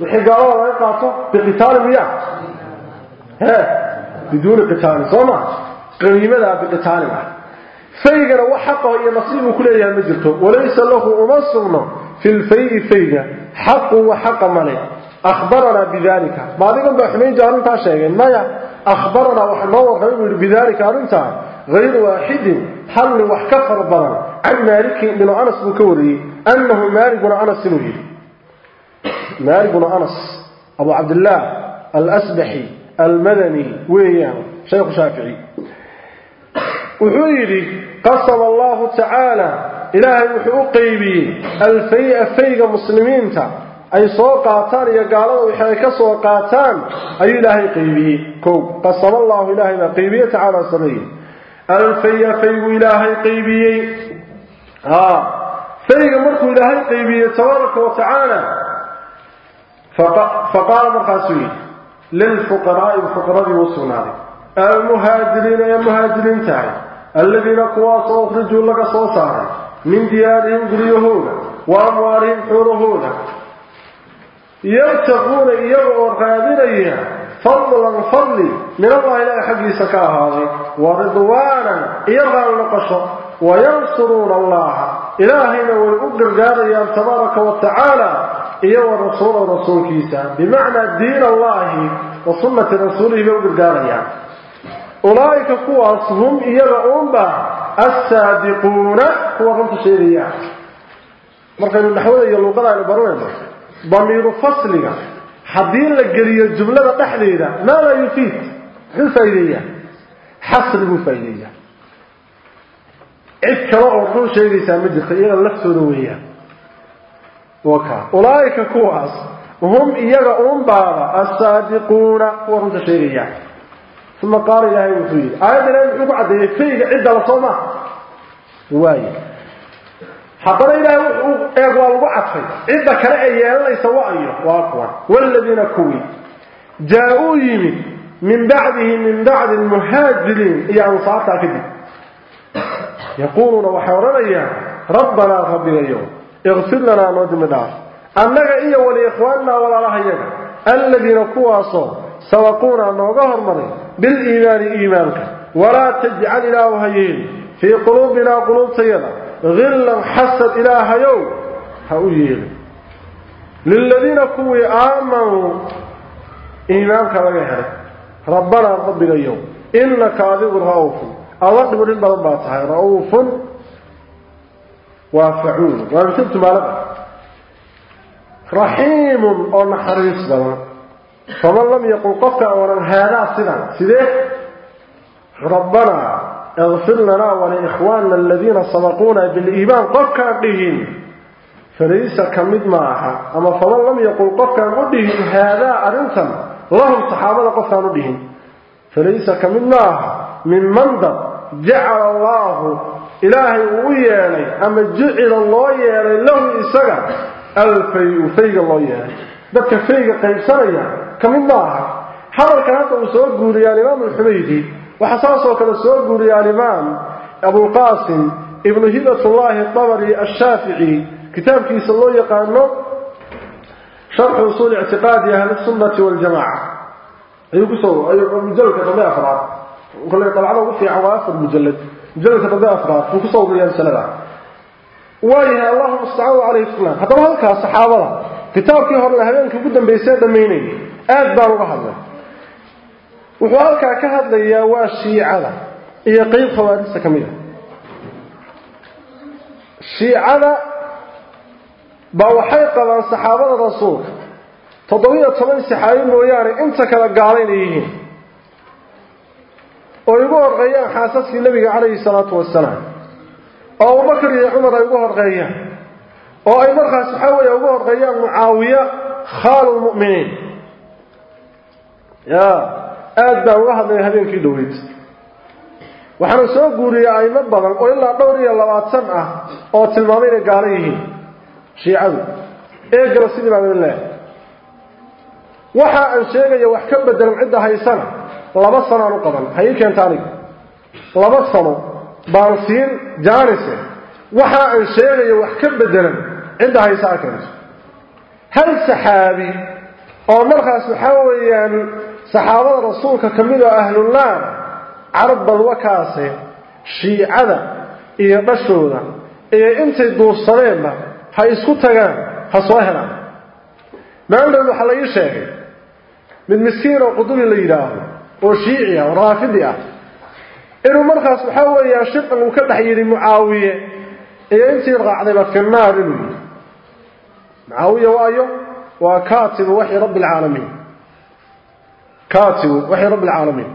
Wixii gaalada laga qaato biqitaali miya? Biduuni qitaalin soo ma? Qaniimadaa biqitaalin ah lfayi fayga xaqun wa xaqa male ahbaranaa bidalika ma adigan baa xumaynta arrintaa sheegeen maya ahbaranaa waxa noo warramay buu yihi bidalika arrintaa hayru waaxidin hal nin wax ka far badan can maalikin binu anas buu ka wariyey annahu maaliguna anas inuu yidhi maaliguna anas abu cabdillaah alasbaxi almadani weeyaan shaykhu shaafici وحيري قصب الله تعالى. إلهي وحقي بي الفيء فيق مسلمين تا. أي صوقاتان يقالوا وحيك صوقاتان أي إلهي قيبي. كو قصب الله إلهي ما قيبي تعالى صلي الفيء فيق إلهي قيبي. ها. فيق مركو إلهي قيبي. تبارك وتعالى. فقال مرخاسوي للفقراء الفقراء وصناري المهاجرين يا مهاجرين تعالى الذين قوا صوخرجوا لك صوصارا من ديارهم قريهون وأموالهم حورهون. يرتقون إيهو القادرية فضلا فضلي من الله إلى حقي سكاها ورضوانا إيهو القشر وينصرون الله. إلهنا والأقر قاريا تبارك وتعالى. إيهو الرسول ورسول كيسان بمعنى دين الله وسنة رسوله والأقر قاريا أولئك قواصهم يرعون به السابقون هو غمت الشيرية مرحبا نحو ذي اللغة على البرونة ضمير فصلها. حدين لقلية الجملة تحليلة ما لا يفيد. الفيدية حصل الفيدية اكرا وقل شيء ليس مدخ إلى اللفة نوية. وكا. أولئك قواص هم يرعون به السابقون هو غمت ثم قال إلهي وفيه آياتنا يقعد فيه عدة لصومة. واي. حضر إلهي وقعد وقعد فيه عدة كرأي يالي سواعي وأقوان والذين كوي. جاءوا يمين من بعده من بعد المهاجرين. يا أنصار تأكدين يقولون وحورنا إياه. ربنا ربنا اليوم. اغفر لنا نود مدار أنك إياه ولإخواننا ولا رهينا الذين قوى صور سوقونا نوغهر مريم بالإيمان إيمانك ولا تجعل إله هيين في قلوبنا قلوب سيدا غلا لم حسد إله يوم هايين للذين كوي آمنوا. إيمانك لغير ربنا ربنا يوم إنك هذا رؤوف. أردنا من البلماتها رؤوف وافعون. رحيم ونحريص بلان فمن لم يقل قفك أولا هذا سنة سيديه ربنا اغفر لنا ولإخواننا الذين صدقونا بالإيمان قفك أقهين فليس كمد معها. أما فمن لم يقل قفك أقهين هذا أرنسا لهم صحابة قفك أقهين فليس كمد معها. من منذب جعل الله إلهي ويالي. أما جعل الله يالي لهم إساقا ألفي وفيق الله يالي. ذلك فيق قيب سريا كم الله حضر كانت أسوأ قولي الإمام الحميدي وحساسه كان أسوأ قولي الإمام أبو القاسم ابن هبة الله الطبري الشافعي كتاب في سلوية قال شرح اصول اعتقاد أهل السنة والجماعة اي كسوه اي مجلد كتبه أفراد وقال لي طبعا وفي عواف المجلد مجلد كتبه أفراد وكسوه بيان سلام وإيها اللهم استعاوه عليه السلام هذا هو الصحابة كتاب كيهور الأهلين كيبودن بيسادة مينين aad baan uga hadlay. Wuxuu halkaa ka hadlayaa waa shiicada iyo qeyb khawaarijta ka mid a shiicada baa waxay qabaan saxaabada rasuulka. Toddobiyo toban saxaabi mooyaane inta kale gaala inay yihiin. Oo igu horqeeyaan xaasaskii nebiga calayhi salaatu wasalaam oo abubakar iyo cumar ay ugu horqeeyaan oo ay markaas waxaa weeye ugu horqeeyaan mucaawiya khaalu lmu'miniin ya aad baan uga hadlaya habeenkii dhoweyd waxaana soo guuriyey aimo badan oo ilaa dhowr iyo labaatan ah oo tilmaamay inay gaalo yihiin. Shiicadu eegala sidii baan idin leehay waxa aan sheegaya wax ka bedelan cidda haysana laba sanoaan u qaban. Ha keenta aniga. Laba sano baan siin jaanise. Waxa aan sheegayo wax ka bedelan cidda haysa a keento hal saxaabi oo markaas waxaa weeyaan saxaabada rasuulka ka mid oo ahlullaar carab balwakaase shiicada iyo dhashooda iyo intay duursadeenba ha isku tagaan ha soo helaan. Maaldhood waxaa la ii sheegay mid miskiin oo qudubi la yidhaaho oo shiici ah oo raafidi ah inuu markaas waxaa weeyaan shirqan uu ka dhex yidhi mucaawiye iyo intii raacdayba finnaar inuu yidhi. Mucaawiya waayo waa kaatibu waxyi rabbi alcaalamiin kaatibu waxyi rabbi alcaalamiin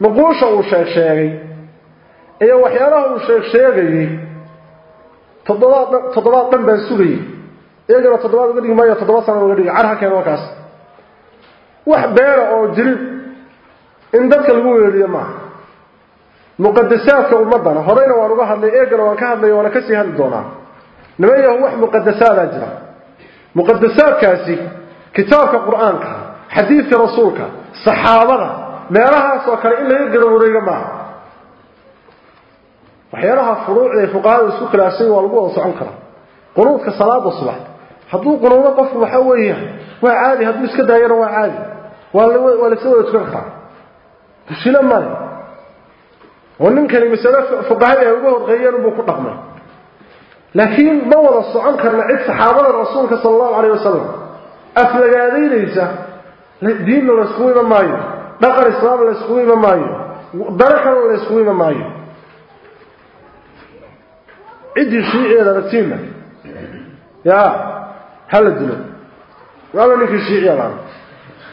nuquusha uu sheeg sheegay iyo waxyaalaha uu sheeg sheegayey toddobaad toddobaad dhan baan sugayey iyagana toddobaad uga dhigi maayo toddoba sana uga dhigi. Car ha keeno markaas wax beera oo jirin in dadka lagu weeriyo maaha muqadasaadka ummadana horeyna waan uga hadlay eegana waan ka hadlay waana ka sii hadli doonaa. Niman wax muqadasaadaa jira. Muqadasaadkaasi kitaabka qur'aanka حديث رسولك صحابنا ما رها سكر إلا يقدر وريج معه وحيرها فروع لفقهاء السكر أسيء والبوه صعنكرا قنوط كصلاة الصبح حضو قنوط قف محوية. وعادي هذا مسك داير وعادي. ولا ولا سوى يتكرخ تشيل مال ولن كان مسألة فقهاء أبوه غيروا بقطعنا لكن ما ولا صعنكرا عد صحابنا الرسول صلى الله عليه وسلم. أفلا جاهدين إذا دين لا سخويبا مايو دقر اسلام لا سخويبا مايو درخ لا سخويبا مايو ادي شيء إلى رتينا يا هل دلو ولا نك شيء يلا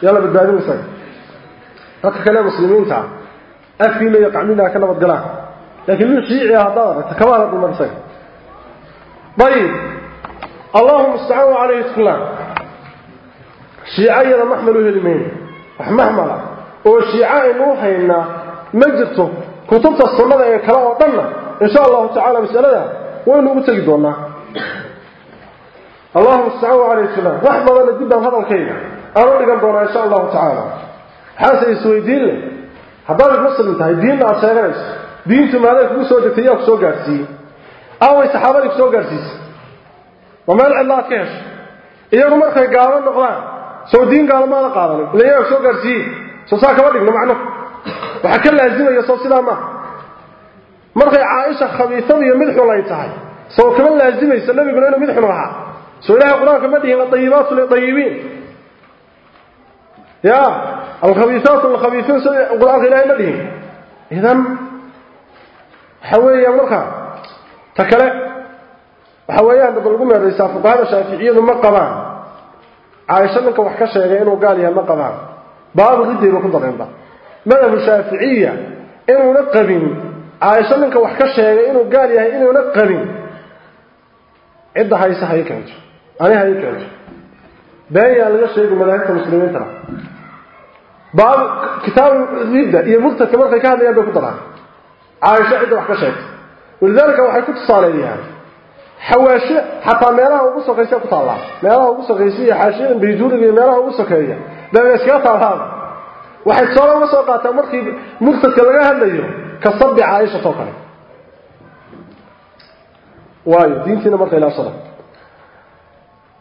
يلا بدادين صاي هذا كلام مسلمين تاع افي ما يقعمنا كلام الدلاء لكن من شيء هذا تكبر المرسل طيب اللهم استعان عليه السلام jirto kutubta sunnada ee kale oo dhanna insha allahu tacala masalada waynu ugu tegi doonaa allahu mustacaan calayhi tuklaan wax badanna dib baan hadalkayga aan u dhigan doonaa insha allahu tacaala waxaase isweydiin leh haddaad muslim tahay diinna aad sheeganayso diintu maaday kugu soo degtay yaa ku soo gaadhsiiyey aaway saxaabadii ku soo gaadhsiisay waa meel cidla aad ka hesho iyagu markay gaalo noqdaan soo diin gaalo maada qaadanin ila iyaga soo gaadhsiiyey soo saa kama dhigno macno. Waxaa ka laazimaya soo sidaa maaha markay caaisha khabiisada iyo mid xun ay tahay soo kama laazimaysa nabiguna inuu mid xun ahaa soo ilahay qur'aanka ma dhihin adayibaatu liayibiin ya alkhabiisaatu lkhabiisuun sida qur'aanka ilahay ma dhihin. Idan waxa weeyaan markaa ta kale waxa weeyaan daba lagu meeraysaa fuqahada shaaficiyadu ma qabaan عائشة منك وحكشة إنه قال يا مقضى باب ضده يكون ضغن بعض مذهب الشافعية إنه نقب عائشة منك وحكشة إنه قال يا إنه نقب عدة هاي سحيك أنت أنا هايك أنت باني على الغشة يقول ملايكة مسلمين ترى باب كتاب ضده يمضت كمرخي كهذا يبقى قدرها عائشة عدة وحكشة ولذلك وحكت الصالة ليها حواش حتى ميلها وقصة قيسة قطالة ميلها وقصة قيسة حاشية بيدور لي ميلها وقصة قيسة ده ميسكات على هذا؟ واحد صورة وقصة قاتة مرخي مرخة كلها هل يوم كالصبع عائشة طوقنا واي دين تينا مرخي لا صورة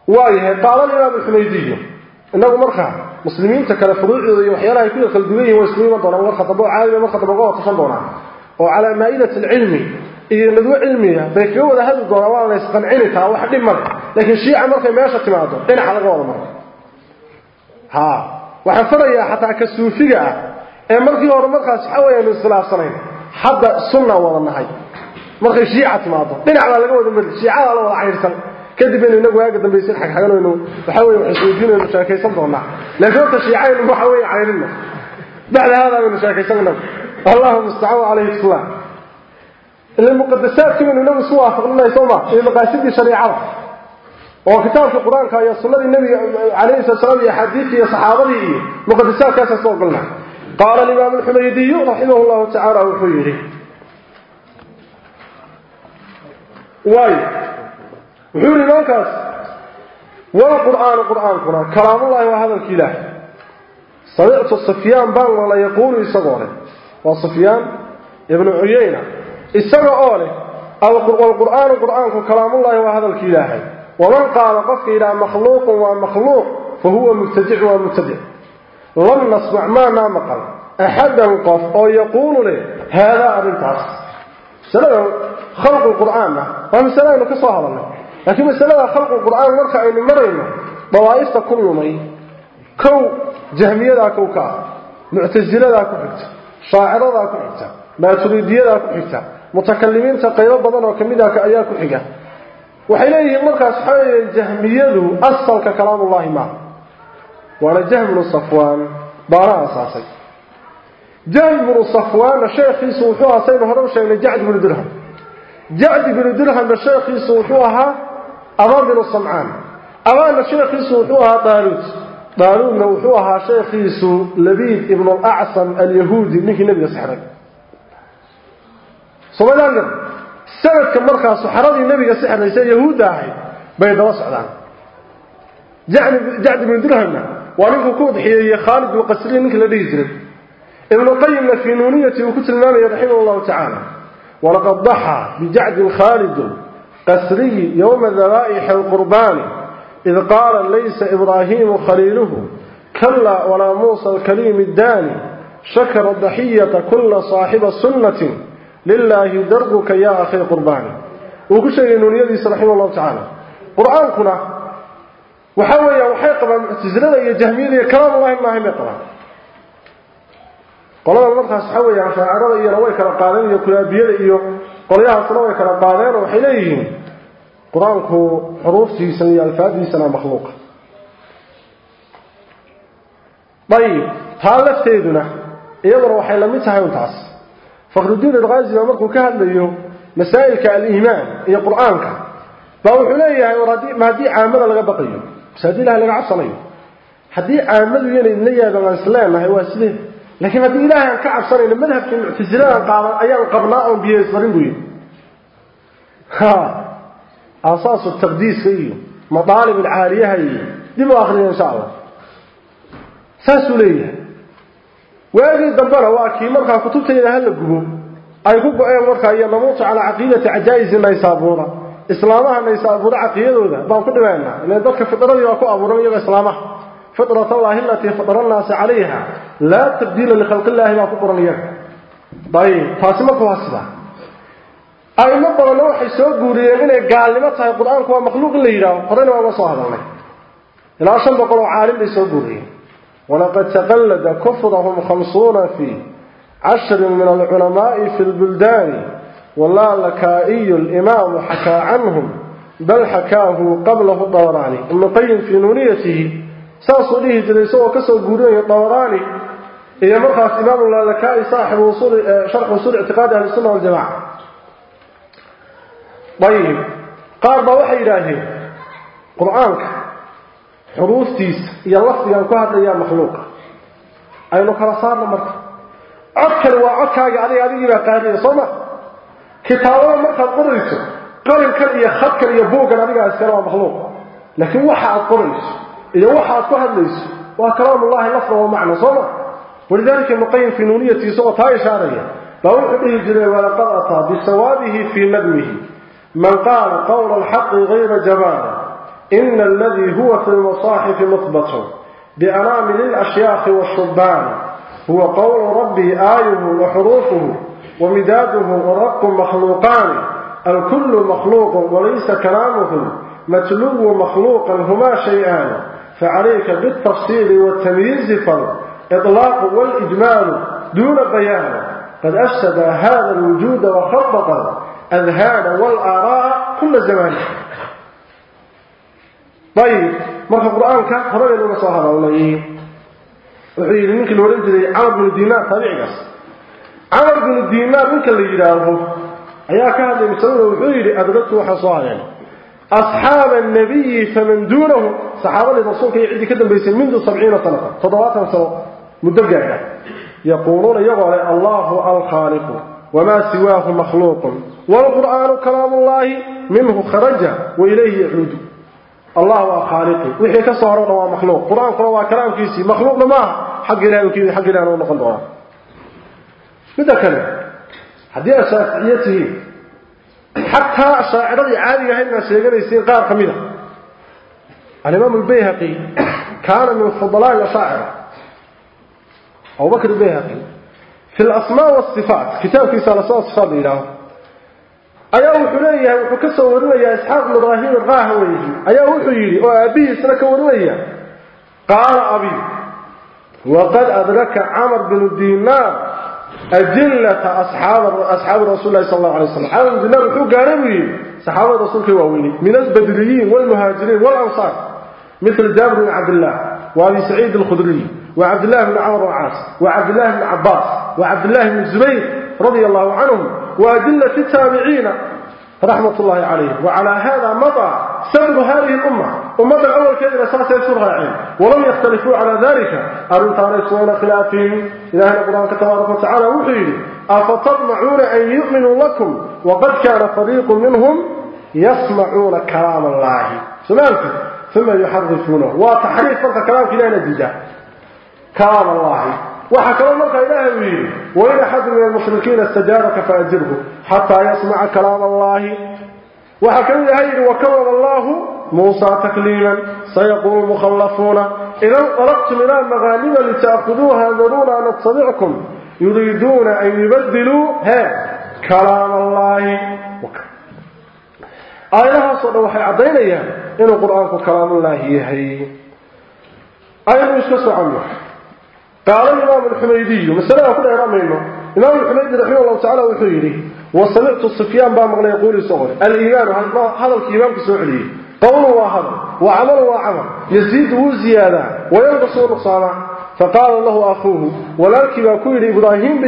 واي هي قال الإمام الحميدي إنه مرخة. مسلمين تكالف روحي ذي وحيالا يكون الخلقوية واسلمين وانتونا مرخة. طبوع عالمي مرخة. طبوع وقصان دونا وعلى مائلة العلمي iyo nadwo cilmiga bay kaga wada hadli doonaan waa la isqancini taa wax dhib laakiin shiica markay meesha timaado dhinaca laga wada maro ha waxaan farayaa xataa ka suufiga ah ee markii hore markaas waxa weeyaan iskhilaafsanayn hadda sunna wada nahay. Markay shiica timaado dhinac baa laga wada mari shiicada la wada cayrsan kadib inuu inagu waaga dambaysin xagxaganayno waxa weeye wax sheekaysan doonaa. Laakiin horta shiicaynu waxa weeye cayrina bacda hada baynu sheekaysanayna allahu mustacaan calayhi salaam إلا المقدسات كما نقول سواه فقل الله يسوما إذا قاسد شريعة. وكتاب في القرآن كأي صلى النبي عليه السلام يا حديث يا صحابي مقدسات كأس سواق الله قال الإمام الحميدي رحمه الله تعالى وحيره واي. وحير كاس. ولا قرآن قرآن قرآن. كلام الله وهذا الكلاح صدقت الصفيان بان ولا يقول يصدره وصفيان ابن عيينة. Isaga oo leh walqur'aanu qur'aanku kalaamullahi waa hadalki ilaahay waman qaala qofka yidhaha makhluuqun waa makhluuq fa huwa mubtadicun waa mubtadic lam nasmac maanaa maqal axadan qof oo yaquulu leh haadaa arrintaas masalada khalqu qur'aanna waa masale aynu ka soo hadalnay laakiin masalada khalqu qur'aan marka aynu marayno dawaa'ifta ku lumay kow jahmiyadaa kow ka ah muctasiladaa ku xigta shaaciradaa ku xigta maaturiidiyadaa ku xigta متكلمين تقيل بدن وكمدها كأياك حجة وحينئذ مركز حي الجهمية له أصل ككلام الله ما ولا جهم الصفوان بارا أساسي جهم الصفوان الشيخ يسوحوها سين هرم شيء لجعد بن درهم جعد بن درهم الشيخ يسوحوها أمر بن الصمعان أمان الشيخ يسوحوها طالوت طالوت نوحوها شيخ يسو لبيد ابن الأعصم اليهودي نهي نبي سحرك سمعنا قد سند كمركة صحراء النبي السحر ليس يهود داعي بيد وصعدان جعد من درهم وعليك وقود حيي خالد وقسري منك الذي يجرب ابن القيم في نونية وكتل المال يرحمه الله تعالى ولقد ضحى بجعد خالد قسري يوم ذرائح القربان إذ قال ليس إبراهيم خليله كلا ولا موسى الكريم الداني شكر الضحية كل صاحب سنة لله دربك يا أخي قرباني. وكشي إنه يدي سبحانه الله تعالى. قرآن كنا وحاوية وحيقة يا أي يا كلام الله الله مطرع قال الله مرحة يا عشان أعرض أي روايك لقالين يكلا بيد إيو. قال ياها سنوك لقالين وحليهم قرآن كو حروف سيسن يالفاد سنة مخلوق. طيب هذا افتيدنا يضر وحي لم يتحيون تعصر فخر الدين الغازي لما قلت كهل ليه مسائلك الإيمان إيا قرآنك فأوحوا ليه ما دي عامل لغا بقيه بس هدي لها لغا عصليه هدي عامل ليه ليه بغا سلامة هوا سليه لكن هدي إله عن كعب صليه لما نهب كن اعتزلان قارا أيان قبلاءهم بيه يسمرين بيه ها أساس التقديس فيه مطالب العالية هي دي مواخرين إن شاء الله ساسوا ليه waagii dambena waa kii markaa kutubtayda hala gubo ay ku go-een markaa iyo namuutu calaa caqiidati cajaa'isi naysaabuura islaamaha naysaabuura caqiidadooda baan ku dhimaynaa ilan dadka fidradii baa ku abuuran iyagoo islaamaha fitrat allahi alatii fatara annaasa calayha laa tabdiila likhalqi illaahi baa ku qoran iyaga. Ayib taasi marka waa sidaa aimo badanna waxay soo guuriyeen inay gaalnimo tahay qur'aanku waa makhluuq in la yidhaaho horeyna waa uga soo hadalnay. Ilaa shan boqol oo caalim bay soo guuriyeen ولقد تقلد كفرهم خمسون في عشر من العلماء في البلدان ولا لكائي الإمام حكى عنهم بل حكاه قبله الطوراني إما طيب في نونيته ساصليه جليسه وكسر قوليه الطوراني إيا مرخص إمام الله لكائي صاحب وصول آه، شرق وصول اعتقاد أهل السنة والجماعة. طيب قارب وحي إلهي. قرآنك. حروستيس يلفظي أن كهذا يا مخلوق أي نكرا صار لمرك أكل وعكا يعني يعني ما قادرين صمع كتابة مرك الضررس قرن كان يخدك ليبوك أن أبيك السلام مخلوق لكن وحا الضررس إذا وحا الضهد ليس وكرام الله لفظه ومعنى صمع ولذلك المقيم في نونية صمع هاي شعرية لو يحبه جري ولا قرأت بسوابه في مدمه من قال قول الحق غير جباله إن الذي هو في المصاحف مطبط بأنامل الأشياخ والشبان. هو قول ربه آيه وحروفه ومداده ورق مخلوقان. الكل مخلوق وليس كلامهم متلو مخلوقا هما شيئان. فعليك بالتفصيل والتمييز فر إطلاق والإجمال دون بيان. قد أفسد هذا الوجود وخبط. الأذهان والآراء كل زمان. طيب مرخ القرآن كهربا يلونا صاهرة وحيري منك الورد جدي عمر بن الدينار طبيعي قص عمر بن الدينار منك اللي يجداره اياك هذا مسوي وحيري أبدت وحصالا أصحاب النبي فمن دونه صحابة الرسول كان يعدي كذا بيسن منذ سبعين سنة فضواتها سوا مدفقة يقولون يقول الله الخالق وما سواه مخلوق والقرآن كلام الله منه خرج وإليه يعود الله هو خالقي. وحي كسورو هو مخلوق. قرآن قرآن وا كلام كيسي. مخلوق ما حق إلى يمكن حق إلى نو نقن دوا. بدا كان؟ هذه أساسيته. حتى شاعر عادي هي ما سيغريسين قار خميده الإمام البيهقي كان من فضلاء الأشاعرة. أو بكر البيهقي. في الأسماء والصفات. كتاب في صلاه الصلاه ayaa wuxuu leeyahay wuxuu ka soo warinayaa isxaaq ibn ibraahim alqaahaweyhi ayaa wuxuu yidhi oo aabbihiisna ka warinaya qaala abi waqad adraka camar binu dinaar ajillata asxaabi rasuuli lahi sal allahu alay waslam camar binu dinaar wuxuu gaaray buu yidhi saxaabada rasuulka waaweynay min albadriyiin waalmuhaajiriin waalansaar مثل جابر بن عبد الله وابي سعيد الخدري وعبد الله بن عمرو العاص وعبد الله بن عباس وعبد الله بن الزبير رضي الله عنهم وأدلة التابعين رحمة الله عليه وعلى هذا مضى سبب هذه الأمة. أمة الأول كان أساس يسرها العين ولم يختلفوا على ذلك. أرنت على سوين خلافهم؟ أن القرآن تبارك وتعالى وحيد. أفتطمعون أن يؤمنوا لكم؟ وقد كان فريق منهم يسمعون كلام الله. سمعت ثم يحرفونه. وتحريف فرق كلام كلا نجده كلام الله. وحكى مرك إله ويري. وإن أحد من المشركين استجارك فأجره حتى يسمع كلام الله. وحكى إله وكرم الله موسى تكليما. سيقول المخلفون إذا انطلقتم إلى المغانم لتأخذوها ذرونا نتبعكم يريدون أن يبدلوا ها كلام الله. وكرم آياتها صدى وحي عضينيا إن القرآن كلام الله يهي. آيات مشكسة عنه قال الإمام الحميدي مسألة أقول إعرام منه. إمام الحميدي رحمه الله تعالى وحيري وسمعت الصفيان بامغلا يقول سؤال الإيمان هذا الكيمان كسوعلي قول وهذا وعمل وعمل يزيد وزيادة وينقص نقصانا. فقال له أخوه ولكن يقول إبراهيم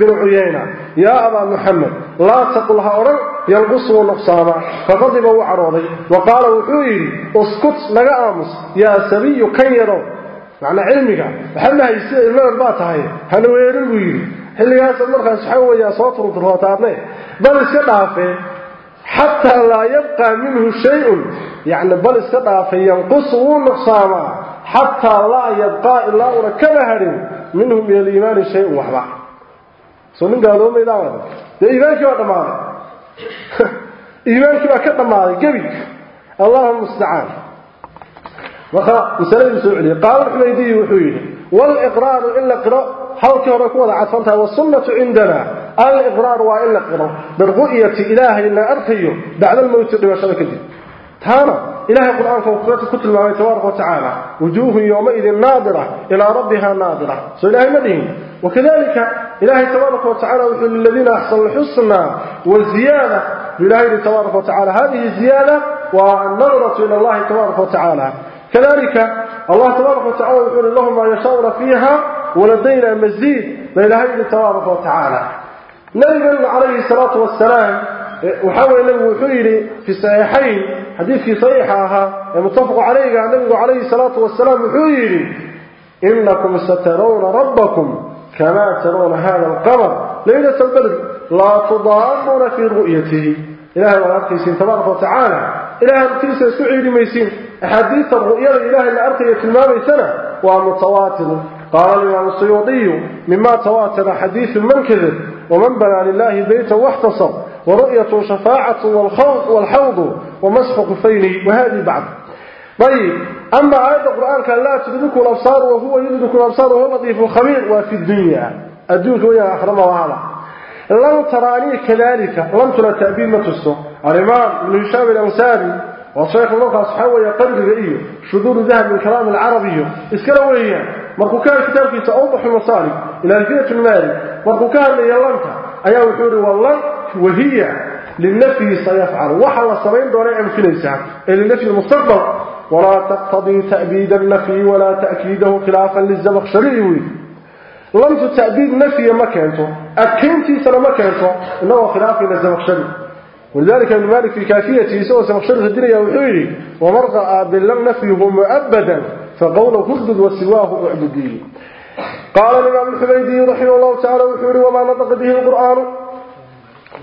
بن عيينة يا أبا محمد لا تقل هؤلاء ينقص ونقصانا فغضب وعرضي وقال وحيري اسكت لغا آمس. يا سبي كيرو. معنى علمك يصير المال ما هل ويري xilligaas markaas waxa weeyaa soo turturootaadne bal iska dhaafe hatta la yabqa minhu shay'un yani bal iska dhaafe yanqus uu nuqsaama hatta la yabqa illa ura kala harin minhu min al-iman shay'un wahba soo nin gaalo ma ilaawa de iimaanki waa dhamaaday iimaanki waa ka dhamaaday gabi allahumma musta'an وخا وسلم سعلي قال الحميدي وحويني والإقرار إلا قراء حلك ركوض عفنتها والسنة عندنا الإقرار وإلا قراء برغوية إله إلا أرخيه بعد الموت وشرك الدين تانا إله القرآن فوقرة كتل ما يتوارق وتعالى وجوه يومئذ نادرة إلى ربها ناظره سوى إله مدين وكذلك إله تبارك وتعالى وحل الذين أحصل الحصنا والزيادة لله تبارك وتعالى هذه الزيادة والنظرة إلى الله تبارك وتعالى كذلك الله تبارك وتعالى يقول لهم ما يشاءون فيها ولدينا مزيد بين هذه تبارك وتعالى. نبي عليه الصلاة والسلام وحاول النبي وحيري في الصحيحين حديث في صحيحها متفق عليه النبي عليه الصلاة والسلام وحيري إنكم سترون ربكم كما ترون هذا القمر. ليلة البدر لا تضامون في رؤيته. ilaahay waa arkaysiin tabaaraka watacaala ilahay hortiisa isku axaadiista ru'yada ilaahay la arkayo tilmaamaysana waa mutawaatir qaala alimaam suyuudiyu mima tawaatara xadiidu man kadab waman banaa lilahi beytan waxtasab ورؤية شفاعة والحوض ومسح خفين وهذه بعض طيب أما آية القرآن كان لا تدرك الأبصار وهو يدرك الأبصار وهو لطيف الخبير وفي الدنيا. الدنيا وهي أحرم وعلا. لم تراني كذلك لم ترى تأبين ما الإمام ابن هشام الأنساري وصيخ الله أصحابه يقرر رئيه شذور ذهب من كلام العربي اسكروا وهي مركو كان كتاب في توضح المصاري إلى الفئة المالي مركو كان يلانك أيها وحوري والله وهي للنفي سيفعل وحل سمين دون أمكنيسها للنفي المستقبل ولا تقتضي تأبيد النفي ولا تأكيده خلافا للزبخشري لم تأبيد نفي مكانته أكنتي سنة مكانته إنه خلاف للزبخشري ولذلك ابن مالك في كافيته سوى زبخشري الدنيا وحيري ومرضى باللم نفيه مؤبدا فقوله خذد وسواه اعبديه قال الإمام الحبيدي رحمه الله تعالى وحوري وما نطق به القرآن؟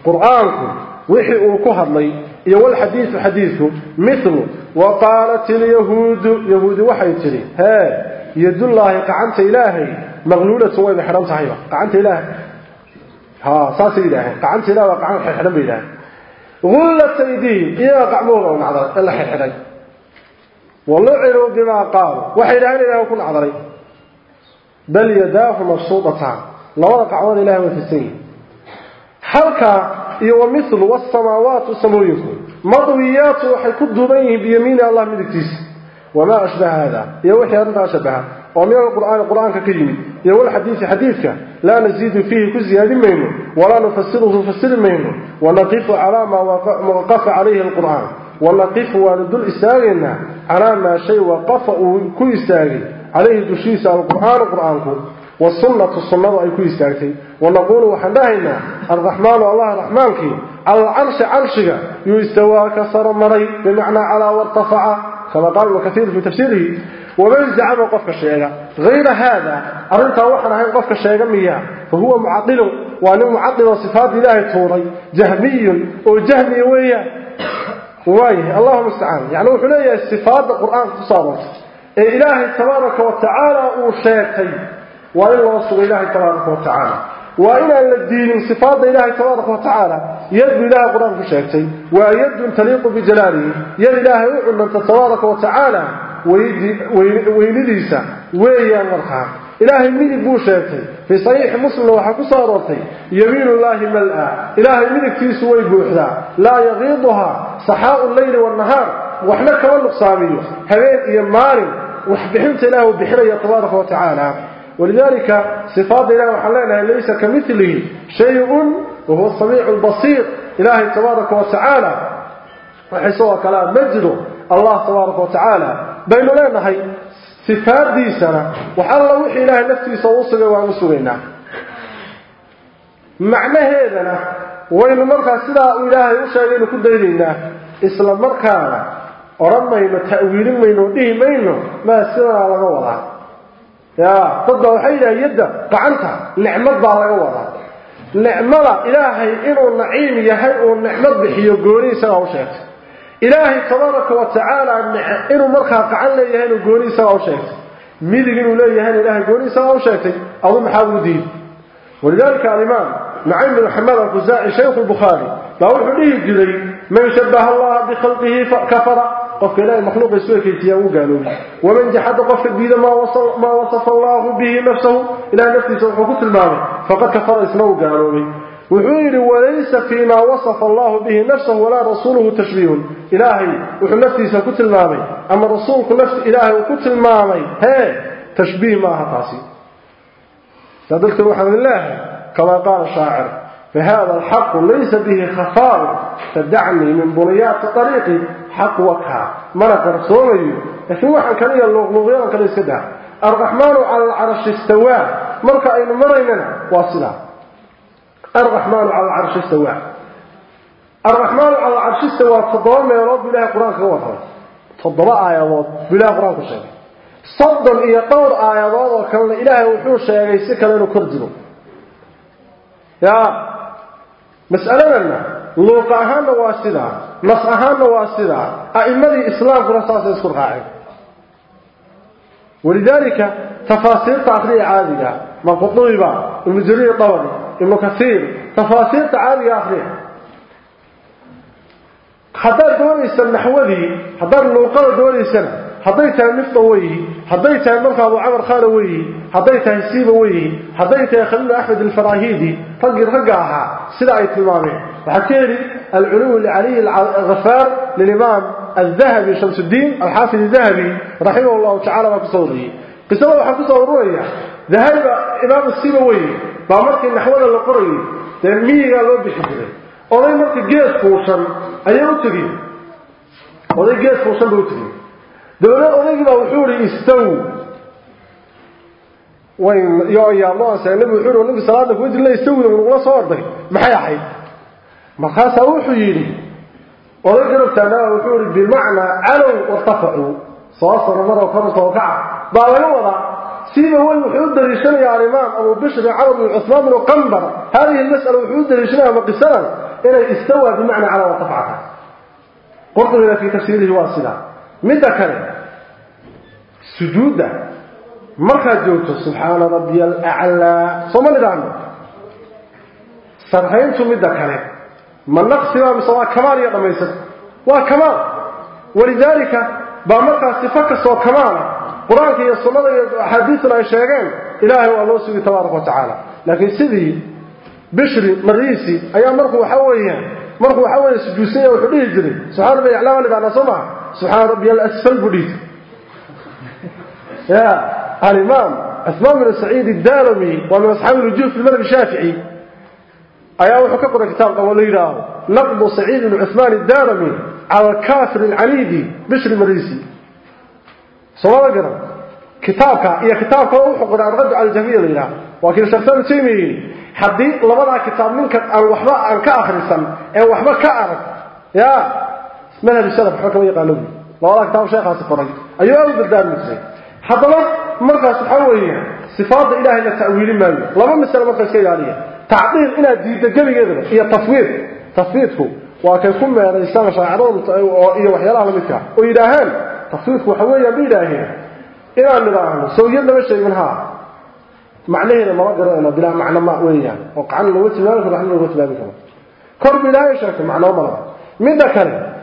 قرآنكم وحي أوكوها الله يو الحديث حديثه مثل وقالت اليهود يهود وحي تري ها يد الله قعنت إلهي مغلولة وين حرام صحيحة قعنت إلهي. ها صاص إلهي قعنت إلهي وقعنت حرام إلهي. غلة يديهم يا قعبوغا ونعذر إلا حيحرق واللعروا بما قالوا وحيدان لا يكون عذري بل يداه مصوبتا لورق عوان إله في السنة حركة يو مثل والسماوات السمويك مضويات وحيكد بيه بيمين الله من التيس وما أشبه هذا. يوحي أنت أشبهه oo min alqur'aani qur'aanka ka yimid. Iyo walxadiisi xadiidka laa naziidu fiihi ku ziyaadi mayno walaa nufasiruhu fasiri mayno. Wanaqifu calaa maa waqafa calayhi alqur'aan. Wanaqifu waanu dul istaagaynaa calaa maa shay waqafa uu ku istaagay. Calayhi dushiisa alqur'aanu qur'aanku. Wasunnatu sunnadu ay ku istaagtay. Wanaquulu waxaan dhahaynaa alraxmaanu allah raxmaankii cala alcarshi carshiga yuu istawaa ka saro maray bimacnaa calaa wartafaca. Kama qaala tafsiirihi ومن زعم قفك الشيء غير هذا أرنت وحنا هين قفك الشيء مياه. فهو معطل وأنه معطل صفات الله توري. جهمي وجهمي ويا. وايه الله المستعان. يعني وحنا الصفات القرآن تصابت. إلهي تبارك وتعالى وشيكتي وإن الله إلهي تبارك وتعالى. وإن الدين صفات إلهي تبارك وتعالى يد إله قرآن في شيكتي ويد تليق بجلاله يد إلهي وعن تبارك وتعالى وينديسا ويان مرخان إلهي ملك بو في صحيح مسلم وحكو صارتي يمين الله ملأ إلهي ملك تيس ويبوحدا لا يغيضها صحاء الليل والنهار وحنا كمان نقصاميه هبين إيمان وحبحنت إله وبحرية تبارك وتعالى ولذلك صفات الله وحلالها ليس كمثله شيء وهو السميع البصير. إلهي تبارك وتعالى. وحسوه كلام مجده. الله تبارك وتعالى. بين لنا هي صفات دي سنة. وحال وحي إلهي نفسي سوصل ومسوينا معنى هذا وين مركا سلا إلهي كل ديننا إسلام مركانا ورمينا تأويل مينو ديه مينو ما سلا لغا تبدأ وحيدة يدى قعنتها نعمة بها لك وراء نعمة إلهي إنو النعيم يهيئو النعمة بحي القوريسة وشيك إلهي تبارك وتعالى إنو مركها قعن لي يهيئو القوريسة وشيك ميدقين لي يهيئو إلهي القوريسة وشيك أو محاول دين ولذلك الإمام نعيم بن حمد الفزاعي شيخ البخاري لو حديث جذري من شبه الله بخلقه كفره قف إلهي مخلوق يسوي كيسيا وقالوا ومن جحد قف بيد ما وصف, ما وصف الله به نفسه إلى نفسه سوحكت المعنى فقد كفر اسمه قالوا وحير وليس فيما وصف الله به نفسه ولا رسوله تشبيه. إلهي وحو نفسه سوكت المعنى أما رسولك نفس إلهي وكت المعنى هي تشبيه ما هتاسي صدقت محمد الله كما قال الشاعر. فهذا الحق ليس به خفاء تدعني من بنيات طريقي. حق وكها مرق رسولي لكن واحد كان يلغلغيان كان يسكدها الرحمن على العرش استوى. مرق أين مريننا؟ واصلا الرحمن على العرش استوى. الرحمن على العرش استوى. تضوى ما يراد بله قرآن كوفر. تضوى آيات بله قرآن كشيء صدن إيا طور آيات وكان إلهي وحوش يغيسك لأنه كرجله يا مسألنا لوقع هان واسدا نص هان واسدا أئمة الإسلام كنا ساس ولذلك تفاصيل تعطي عادية ما قطنوا يبا المزرية طوري إنه كثير. تفاصيل تعالي آخر حتى دوري سنحوذي حتى اللوقع دوري سنحوذي هذي تان نفط ويه هذي تان عمر خال ويه هذي تان سيب ويه هذي تان أحمد الفراهيدي فرق رجعها سلعة الإمام. وحكيري العلو العلي الغفار للإمام الذهبي شمس الدين الحافظ الذهبي رحمه الله تعالى ما قصوره قصه له حفظ الرؤية ذهب إمام السيب ويه بعمرك نحول القرية تمية قالوا بحبه أولي مركب جيس فوشن أيام تبين أولي جيس فوشن بوتين دونه اونه با وحوري استو. وين يا يا الله سلم وحوري ونبي صلاة فوجه الله استو ونقول الله صور ده محيا حي. ما خاصة وحويني ونقرب تانا وحوري بمعنى علو وطفعو صلاصة رمضة وخمسة وكعة بعد الوضع سيما هو الوحيود الرشان يا عرمان أبو بشر عرب العثمان وقنبر هذه المسألة الوحيود الرشان يا مقسرا إلا استوى بمعنى على وطفعها قلت إلا في تفسيره واصلة. متى كانت sujuudda. Markaad joogto subxaana rabbiya alaclaa sooma nidhaahno? Sarhayntu midda kale. Ma naqsibaa mise waa kamaal iyo dhammaysan waa kamaal. Walidaalika baa markaa sifo kastoo kamaala. Qur'aanka iyo sunnada iyo axaadiisuna ay sheegeen ilaahay waa loo sugi tabaaraka wa tacaala. Laakiin sidii bishri mariisi ayaa markuu waxa weeyaan markuu waxa weeye sujuudsanya wuxuu dhihi jiray. Subxana rabbiya alaclaa waa nidhahnaa soo maha subxaana rabbiya alasfal buu dhihi يا الإمام عثمان بن سعيد الدارمي ومن أصحاب الوجوه في المذهب الشافعي. أيها وحكى كتاب قوليراه نقض سعيد بن عثمان الدارمي على الكافر العنيدي بشر مريسي صلاة قرأ كتابك إيا كتابك وحكى عن رد على الجميع لله وكذا شخصان سيمي حديث لبدا كتاب منك أن وحبا أن كآخر السنة أن وحبا كأرك يا. مذهب السلف؟ حكم يقالون. لبدا كتاب شيخ عصفري أيها البدان مثلي هذا مرقى سبحانه صفات إله إلى تأويل مالي لما مثلا مرقى شيء عليها تعطيل إلى جيدة جميع يدرى هي تصوير. تصويره وكان كم يعني يا رجسان شاعرون وإيه وحي الله لمتع وإلهان. هان تصويره حوية بإلهي إلى أن نرى عنه سوينا ما الشيء منها. معناه لما رقر أنا بلا معنى ما أوليا وقعنا الوث لا نفر حنو الوث لا نفر كرب لا يشرك معنى أمرا من ذكر؟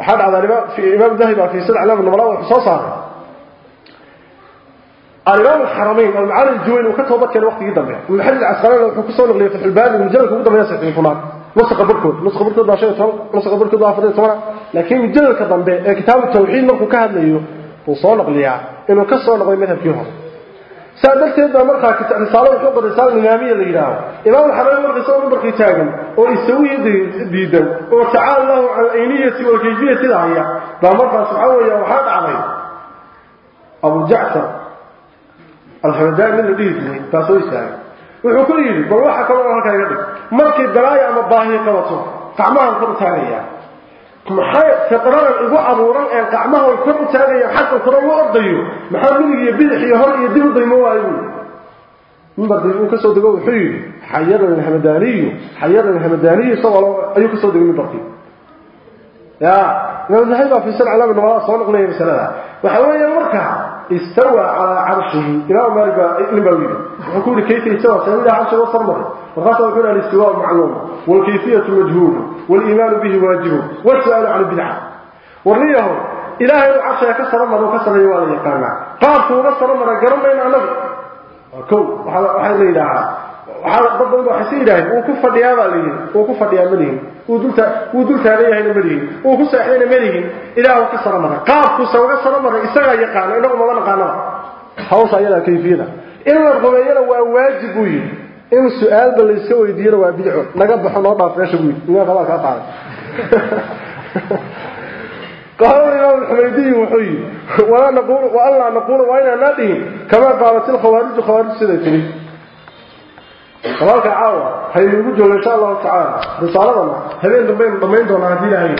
حد على الإمام في إمام ذهب في سلع الله من مراوح الإمام الحرمين المعالي الجوين وكتبه بكر وقت جدا به المحل العسقلاني حكوا صون في الباب المجلد كده ما يسع في فلان نسخ بركود نسخ بركود ده شيء ثمن نسخ بركود ده فرد ثمن لكن المجلد كده به كتاب التوحيد مركو كهد ليه وصون قليا إنه كسر نقول مثل فيهم سادلت هذا مرخى رسالة وحق الرسالة النامية اللي جراها إمام الحرمين مرخى صون مرخى تاجم. ويسوي ديدا وتعالى الله عن الأينية والكيفية كده هي بمرخى سبحانه وحاد عليه أبو جعفر. الخردان من ديزني تاسوي ساي وحكري بروح كبر هناك يد مركي دراي ام باهي قوتو قعمه كبر ثانيا ما حي تقرر إبو ابورا إن قعمه كبر ثانيا حتى كرو ارديو ما من يبيدخي هور يدي ديمو وايو. من بعد يقول كسر دقوا حي حيرا الحمدانيو حيرا الحمدانيو صوروا أي كسر دقوا من بقي يا نحن نحب في سر علاقة نواصل نقول إيه بسلاها وحوالي المركع استوى على عرشه إمام مالك نبوي يقول كيف استوى سيدنا عرشه وصرمه وخاصة يقول الاستواء معلوم والكيفية مجهولة والإيمان به واجب والسؤال عن البدعة. وريه إلهي العرش يكسر أمر وكسر يوالي يقارنا قارته وكسر أمر قرم بين عنه كو. وحي ليلها dad badan waxay si yidhaaheen wuu ku fadhiyaa baa layidhi wuu ku fadhiyaa malihin wuu dul taagan yahayna malihin wuu ku seexdayna malihin ilaahu ka sara maray qaabkuusa uga sara maray isagaa yaqaano inagu mama naqaanaba hawsha ayadaa kayfiyada in la rumeeyana waa waajib buu yidhi in su-aalba layska weydiiyana waa bidco naga baxo noo dhaaf meesha buu yidhi imaamka baa kaa قال الإمام الحميدي وحي ولا نقول وألا نقول وإنا نادهم كما قالت الخوارج خوارج سيدتني walaalka caawa haynuugu jooga insha allahu tacaala risaaladana habeen dambaynu dhammayn doonaa haddii ilaahay